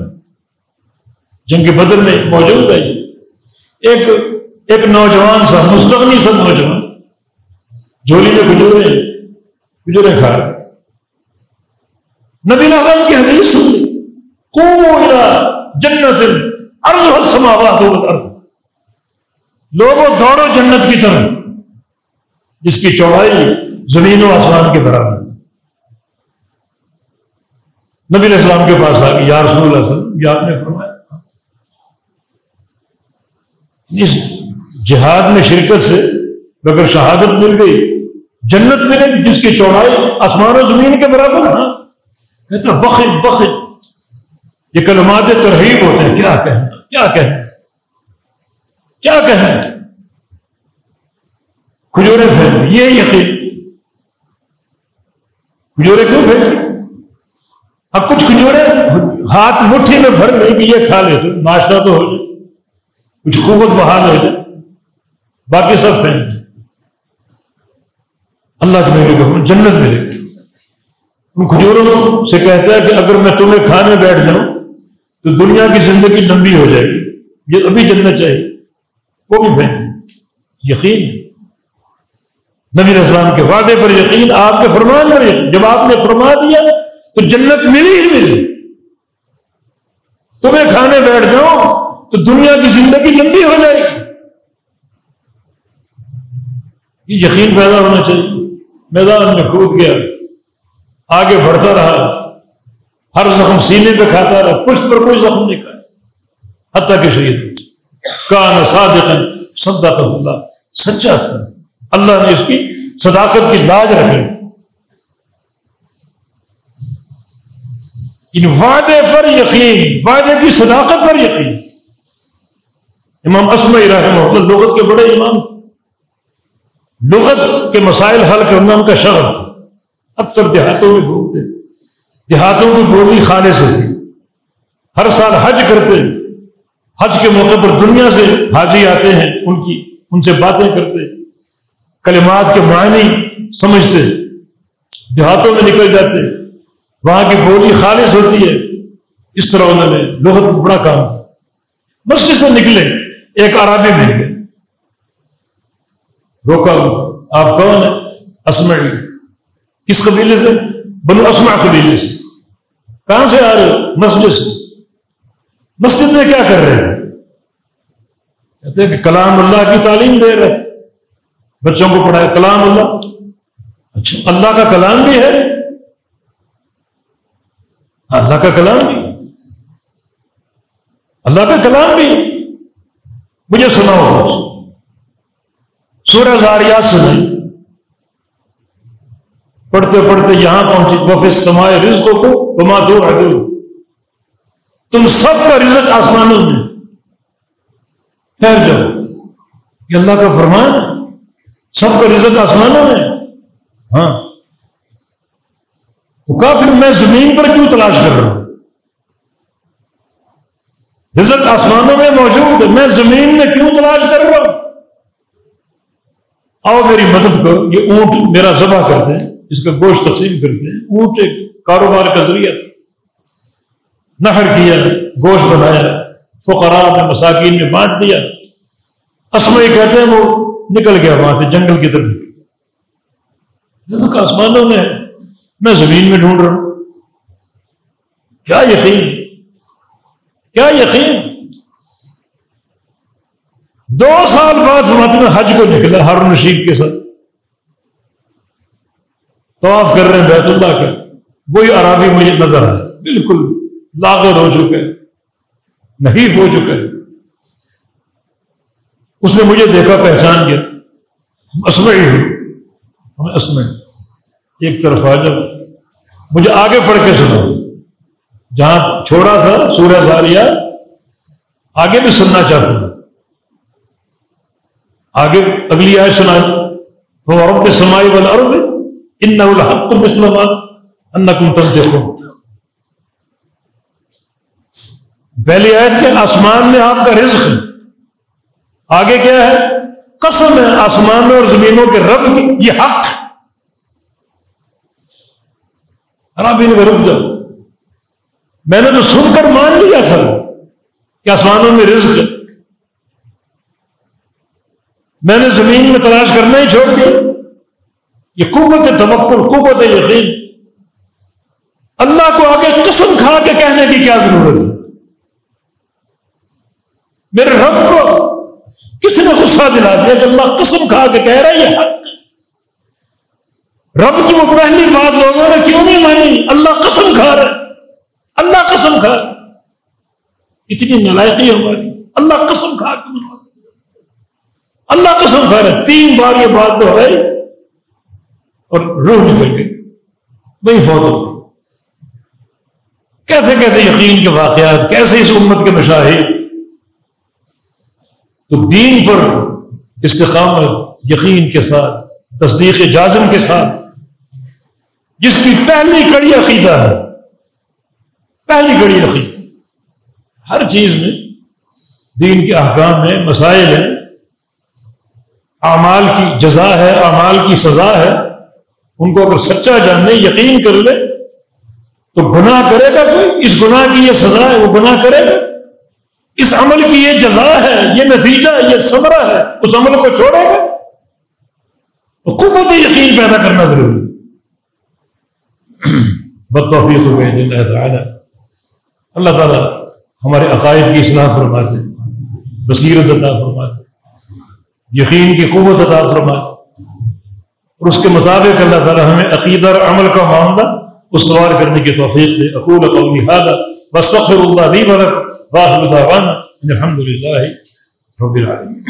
جنگ بدر میں موجود ہے ایک ایک نوجوان سا، مستغنی سا نوجوان۔ جھولی میں کھجورے کھجورے کھا رہے نبی الحم کی حدیث کو جنت ارض سماوات ارض لوگوں دوڑو جنت کی طرف، جس کی چوڑائی زمین و آسمان کے برابر۔ نبی علیہ السلام کے پاس آ گئی یا رسول اللہ وسلم یہ آپ نے فرمایا۔ اس جہاد میں شرکت سے اگر شہادت مل گئی، جنت ملے گی، جس کی چوڑائی آسمان و زمین کے برابر۔ ہاں کہتا بخت بخت یہ کلمات ترغیب ہوتے ہیں، کیا کہنا کیا کہنا؟ کیا کہنا؟ کھجورے پھیل یہ یقین۔ کھجورے کیوں پھینکے اب کچھ کھجورے ہاتھ مٹھی میں بھر لیں کہ یہ کھا لیتے ناشتہ تو ہو جائے۔ کچھ قوت بحال ہو جائے۔ باقی سب پھینک اللہ کے نبی کو جنت ملے۔ ان کھجوروں سے کہتا ہے کہ اگر میں تمہیں کھانے بیٹھ جاؤں تو دنیا کی زندگی لمبی ہو جائے گی۔ یہ ابھی جنت چاہیے وہ بھی پھینک یقین۔ ہے نبی اسلام کے وعدے پر یقین، آپ کے فرمان پر یقین۔ جب آپ نے فرما دیا تو جنت ملی ہی ملی۔ تمہیں کھانے بیٹھ جاؤ تو دنیا کی زندگی لمبی ہو جائے گی۔ یہ یقین پیدا ہونا چاہیے۔ میدان میں کود گیا۔ آگے بڑھتا رہا۔ ہر زخم سینے پہ کھاتا رہا پشت پر کوئی زخم نہیں کھایا حتیٰ کہ شہید کا نساد صدق اللہ۔ سچا تھا۔ اللہ نے اس کی صداقت کی لاج رکھی ان وعدے پر یقین، وعدے کی صداقت پر یقین۔ امام اسمع رحمہ اللہ لغت کے بڑے امام تھے۔ لغت کے مسائل حل کرنا ان کا شغل تھا۔ اکثر دیہاتوں میں گھومتے دیہاتوں کی بولی خانے سے تھی۔ ہر سال حج کرتے حج کے موقع پر دنیا سے حاجی آتے ہیں، ان کی، ان سے باتیں کرتے کلمات کے معنی سمجھتے دیہاتوں میں نکل جاتے وہاں کی بولی خالص ہوتی ہے۔ اس طرح انہوں نے لغت بڑا کام کیا۔ مسجد سے نکلے، ایک عرابی مل گئے۔ روکا آپ کون ہیں؟ اسمع کس قبیلے سے؟ بنو اسمع قبیلے سے۔ کہاں سے آ رہے مسجد سے۔ مسجد میں کیا کر رہے تھے؟ کہتے کہ کلام اللہ کی تعلیم دے رہے تھے۔ بچوں کو پڑھایا کلام اللہ۔ اچھا اللہ کا کلام بھی ہے۔ اللہ کا کلام بھی۔ اللہ کا کلام بھی۔ مجھے سنا سورہ زاریات سنائی پڑھتے پڑھتے یہاں پہنچی۔ وفس سمائے رزقوں کو بما دو آگے تم سب کا رزق آسمانوں میں۔ ٹھہر جاؤ۔ یہ اللہ کا فرمان سب کا رزق آسمانوں میں۔ ہاں۔ تو کہا پھر میں زمین پر کیوں تلاش کر رہا ہوں؟ رزق آسمانوں میں موجود ہے۔ میں زمین میں کیوں تلاش کر رہا ہوں؟ آؤ میری مدد کرو۔ یہ اونٹ میرا ذبح کرتے ہیں۔ اس کا گوشت تقسیم کرتے ہیں۔ اونٹ ایک کاروبار کا ذریعہ تھا۔ نہر کیا، گوشت بنایا، فقراء میں مساکین میں بانٹ دیا۔ اسمائی کہتے ہیں، وہ نکل گیا وہاں سے جنگل کی طرف۔ نکل گیا رزق آسمانوں میں میں زمین میں ڈھونڈ رہا ہوں۔ کیا یقین؟ کیا یقین؟ دو سال بعد میں حج کو نکلا ہارون رشید کے ساتھ۔ طواف کر رہے ہیں، بیت اللہ کا وہی عرابی مجھے نظر آیا بالکل لاغر ہو چکے نحیف ہو چکے اس نے مجھے دیکھا، پہچان گیا اسمعی ہوں اسمعی۔ ایک طرف آ جاؤ۔ مجھے آگے پڑھ کے سنا جہاں چھوڑا تھا، سورہ زاریہ، آگے بھی سننا چاہتا ہوں۔ آگے اگلی آئے سنا تو عرب سمائی والا عرب ان الحق تم اسلام ان کم تم دیکھو پہلی آیت کے آسمان میں آپ کا رزق ہے آگے کیا ہے؟ قسم ہے، آسمان میں اور زمینوں کے رب کی، یہ حق. رب ان کا رک جاؤ۔ میں نے تو سن کر مان لیا تھا کہ آسمانوں میں رزق ہے۔ میں نے زمین میں تلاش کرنا ہی چھوڑ دیا۔ یہ قوت توکل، قوت یقین۔ اللہ کو آگے قسم کھا کے کہنے کی کیا ضرورت ہے؟ میرے رب کو کس نے غصہ دلا دیا کہ اللہ قسم کھا کے کہہ رہا ہے، یہ حق۔ رب کی وہ پہلی بات لوگوں نے کیوں نہیں مانی؟ اللہ قسم کھا رہا اللہ قسم کھا رہا اتنی نلائقی ہماری۔ اللہ قسم کھا کے اللہ قسم کھا رہا تین بار یہ بات تو ہے اور روح نکل گئی۔ وہی فوت ہو گئی۔ کیسے کیسے یقین کے واقعات، کیسے اس امت کے مشاہد۔ تو دین پر استقامت، یقین کے ساتھ، تصدیق جازم کے ساتھ۔ جس کی پہلی کڑی عقیدہ ہے۔ پہلی کڑی عقیدہ۔ ہر چیز میں دین کے احکام ہیں، مسائل ہیں۔ اعمال کی جزا ہے، اعمال کی سزا ہے۔ ان کو اگر سچا جاننے، یقین کر لے، تو گناہ کرے گا کوئی؟ اس گناہ کی یہ سزا ہے، وہ گناہ کرے گا؟ اس عمل کی یہ جزا ہے، یہ نتیجہ، یہ سمرا ہے، اس عمل کو چھوڑے گا؟ تو قوت یقین پیدا کرنا ضروری بطوفیق اللہ تعالیٰ۔ اللہ تعالیٰ ہمارے عقائد کی اصلاح فرماتے بصیرت عطا فرماتے یقین کی قوت عطا فرماتے اور اس کے مطابق اللہ تعالی ہمیں عقیدہ اور عمل کا معاملہ استوار کرنے کی توفیق دے۔ اقول قولی هذا واستغفر الله لي ولكم واخر دعوانا الحمد لله رب العالمين